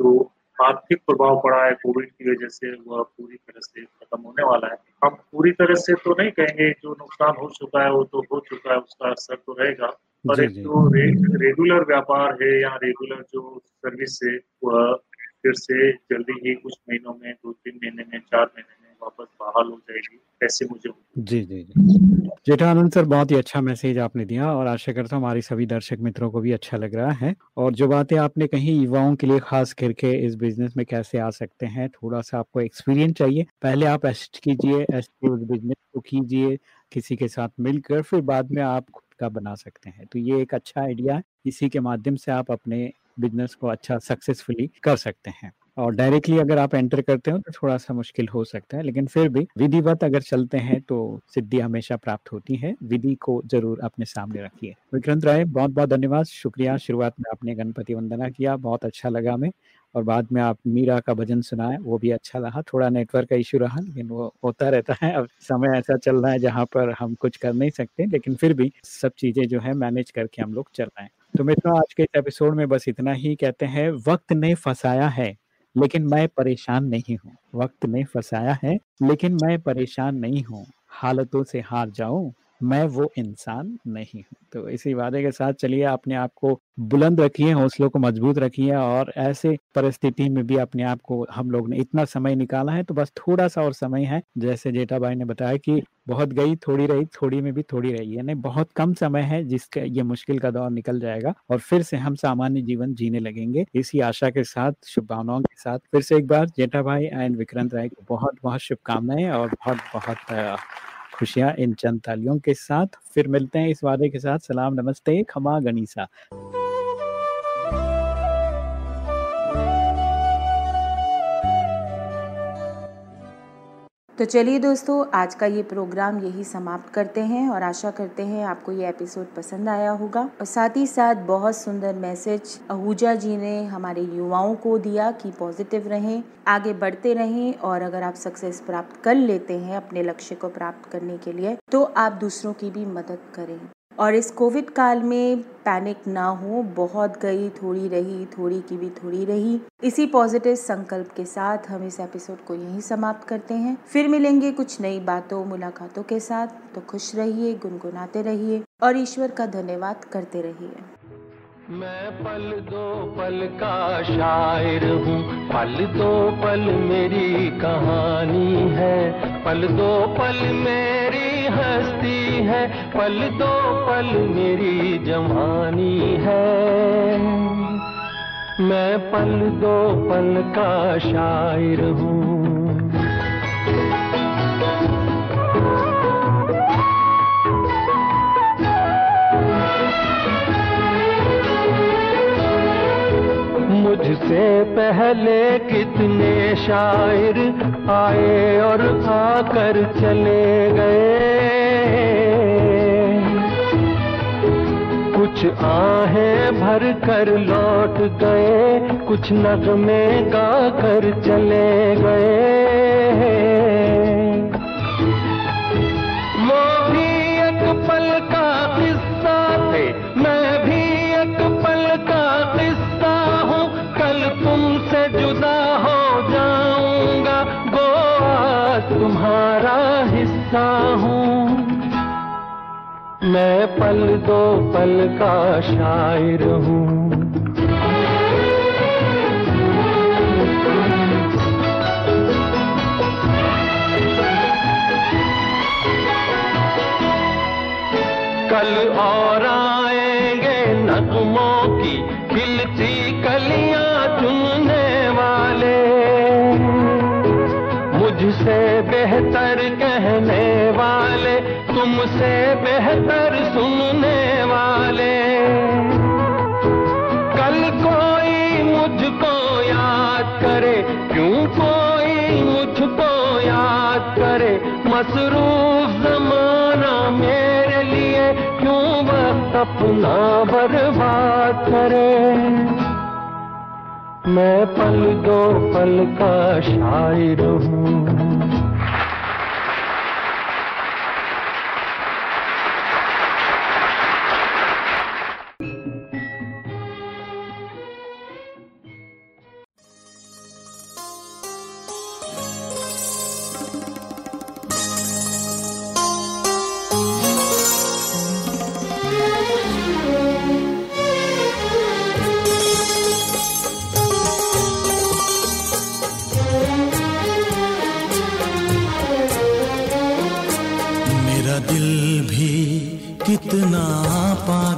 जो आर्थिक प्रभाव पड़ा है कोविड की वजह से वह पूरी तरह से खत्म होने वाला है। हम पूरी तरह से तो नहीं कहेंगे जो नुकसान हो चुका है वो तो हो चुका है उसका असर तो रहेगा। पर एक जो। रे, रेगुलर व्यापार है या रेगुलर जो सर्विस है वह फिर से जल्दी ही कुछ महीनों में दो तीन महीने में चार महीने में वापस बहाल हो जाएगी। ऐसे मुझे जी जी जी। जेठानंद सर, बहुत ही अच्छा मैसेज आपने दिया और आशा करता हूँ हमारी सभी दर्शक मित्रों को भी अच्छा लग रहा है। और जो बातें आपने कही युवाओं के लिए खास करके इस बिज़नेस में कैसे आ सकते हैं, थोड़ा सा आपको एक्सपीरियंस चाहिए। पहले आप एस्ट कीजिए एस्ट बिज़नेस को कीजिए, किसी के साथ मिलकर फिर बाद में आप खुद का बना सकते हैं। तो ये एक अच्छा आइडिया है। इसी के माध्यम से आप अपने बिज़नेस को अच्छा सक्सेसफुली कर सकते हैं। और डायरेक्टली अगर आप एंटर करते हो तो थोड़ा सा मुश्किल हो सकता है, लेकिन फिर भी विधिवत अगर चलते हैं तो सिद्धि हमेशा प्राप्त होती है। विधि को ज़रूर अपने सामने रखिए। विक्रांत राय बहुत बहुत धन्यवाद। शुक्रिया। शुरुआत में आपने गणपति वंदना किया, बहुत अच्छा लगा हमें। और बाद में आप मीरा का भजन सुनाए, वो भी अच्छा रहा। थोड़ा नेटवर्क का इशू रहा, लेकिन वो होता रहता है। अब समय ऐसा चल रहा है जहाँ पर हम कुछ कर नहीं सकते, लेकिन फिर भी सब चीज़ें जो है मैनेज करके हम लोग चल रहे हैं। तो मित्रों, आज के इस एपिसोड में बस इतना ही। कहते हैं, वक्त ने फंसाया है। लेकिन मैं परेशान नहीं हूँ। वक्त ने फसाया है, लेकिन मैं परेशान नहीं हूँ। हालतों से हार जाऊँ? मैं वो इंसान नहीं हूँ। तो इसी वादे के साथ चलिए, अपने आप को बुलंद रखिए, हौसलों को मज़बूत रखिए और ऐसे परिस्थिति में भी अपने आप को हम लोग ने इतना समय निकाला है तो बस थोड़ा सा और समय है। जैसे जेठा भाई ने बताया कि बहुत गई, थोड़ी रही, थोड़ी में भी थोड़ी रही यानी बहुत कम समय है जिसका ये मुश्किल का दौर निकल जाएगा और फिर से हम सामान्य जीवन जीने लगेंगे। इसी आशा के साथ, शुभकामनाओं के साथ फिर से एक बार जेठा भाई एंड विक्रांत राय को बहुत बहुत शुभकामनाएँ और बहुत बहुत खुशियाँ इन चंद तालियों के साथ। फिर मिलते हैं इस वादे के साथ। सलाम, नमस्ते, खमा गनीसा। तो चलिए दोस्तों, आज का ये प्रोग्राम यही समाप्त करते हैं और आशा करते हैं आपको ये एपिसोड पसंद आया होगा। और साथ ही साथ बहुत सुंदर मैसेज आहूजा जी ने हमारे युवाओं को दिया कि पॉजिटिव रहें, आगे बढ़ते रहें और अगर आप सक्सेस प्राप्त कर लेते हैं अपने लक्ष्य को प्राप्त करने के लिए तो आप दूसरों की भी मदद करें। और इस कोविड काल में पैनिक ना हो, बहुत गई, थोड़ी रही, थोड़ी की भी थोड़ी रही। इसी पॉजिटिव संकल्प के साथ हम इस एपिसोड को यहीं समाप्त करते हैं। फिर मिलेंगे कुछ नई बातों, मुलाकातों के साथ। तो खुश रहिए, गुनगुनाते रहिए और ईश्वर का धन्यवाद करते रहिए। मैं पल दो पल का शायर हूँ। पल दो पल मेरी कहानी है। पल दो पल मेरी हस्ती है। पल दो पल मेरी जवानी है। मैं पल दो पल का शायर हूँ। मुझसे पहले कितने शायर आए और आकर चले गए? कुछ आहें भर कर लौट गए, कुछ नगमे गा कर चले गए। हिस्सा हूँ। मैं पल दो पल का शायर हूँ। कल और आएँगे नगमों की खिलती कलियाँ चुनने वाले। मुझसे बेहतर कहने तुमसे बेहतर सुनने वाले। कल कोई मुझको याद करे, क्यों कोई मुझको याद करे? मसरूफ जमाना मेरे लिए क्यों वक्त अपना बर्बाद करे? मैं पल दो पल का शायर हूँ।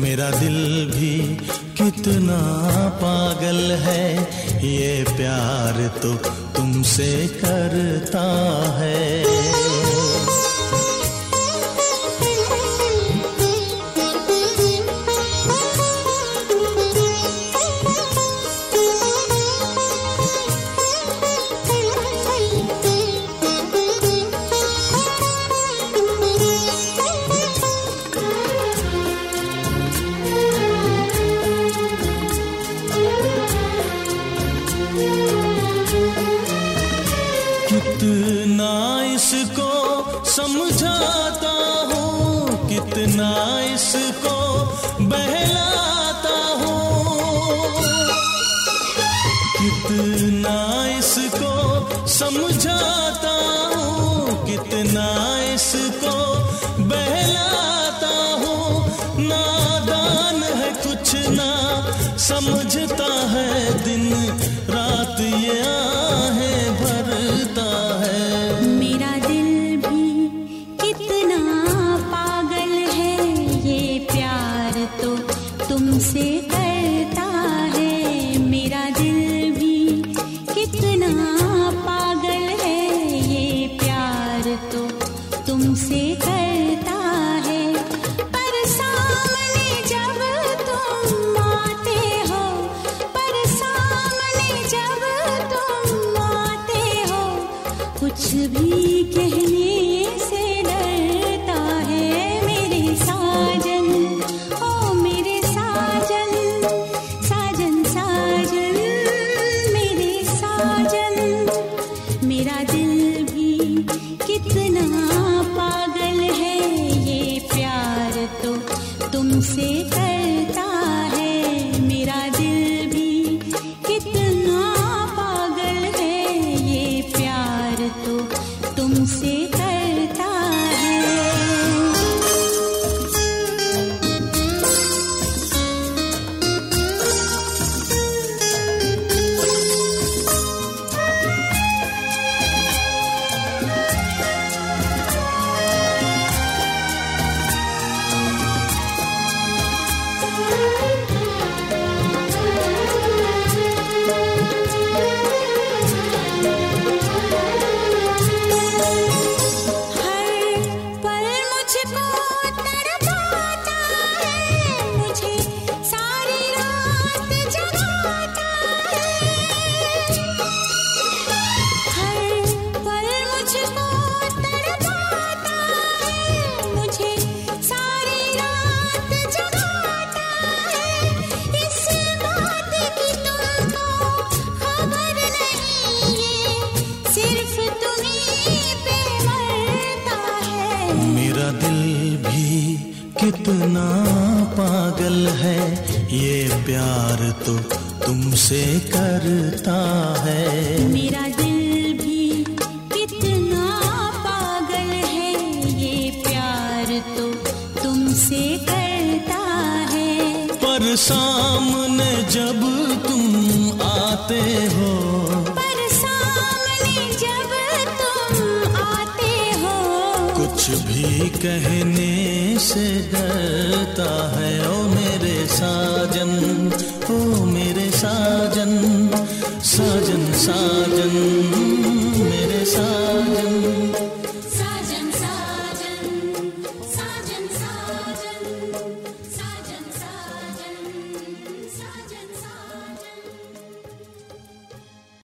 मेरा दिल भी कितना पागल है ये प्यार तो तुमसे करता है। समझता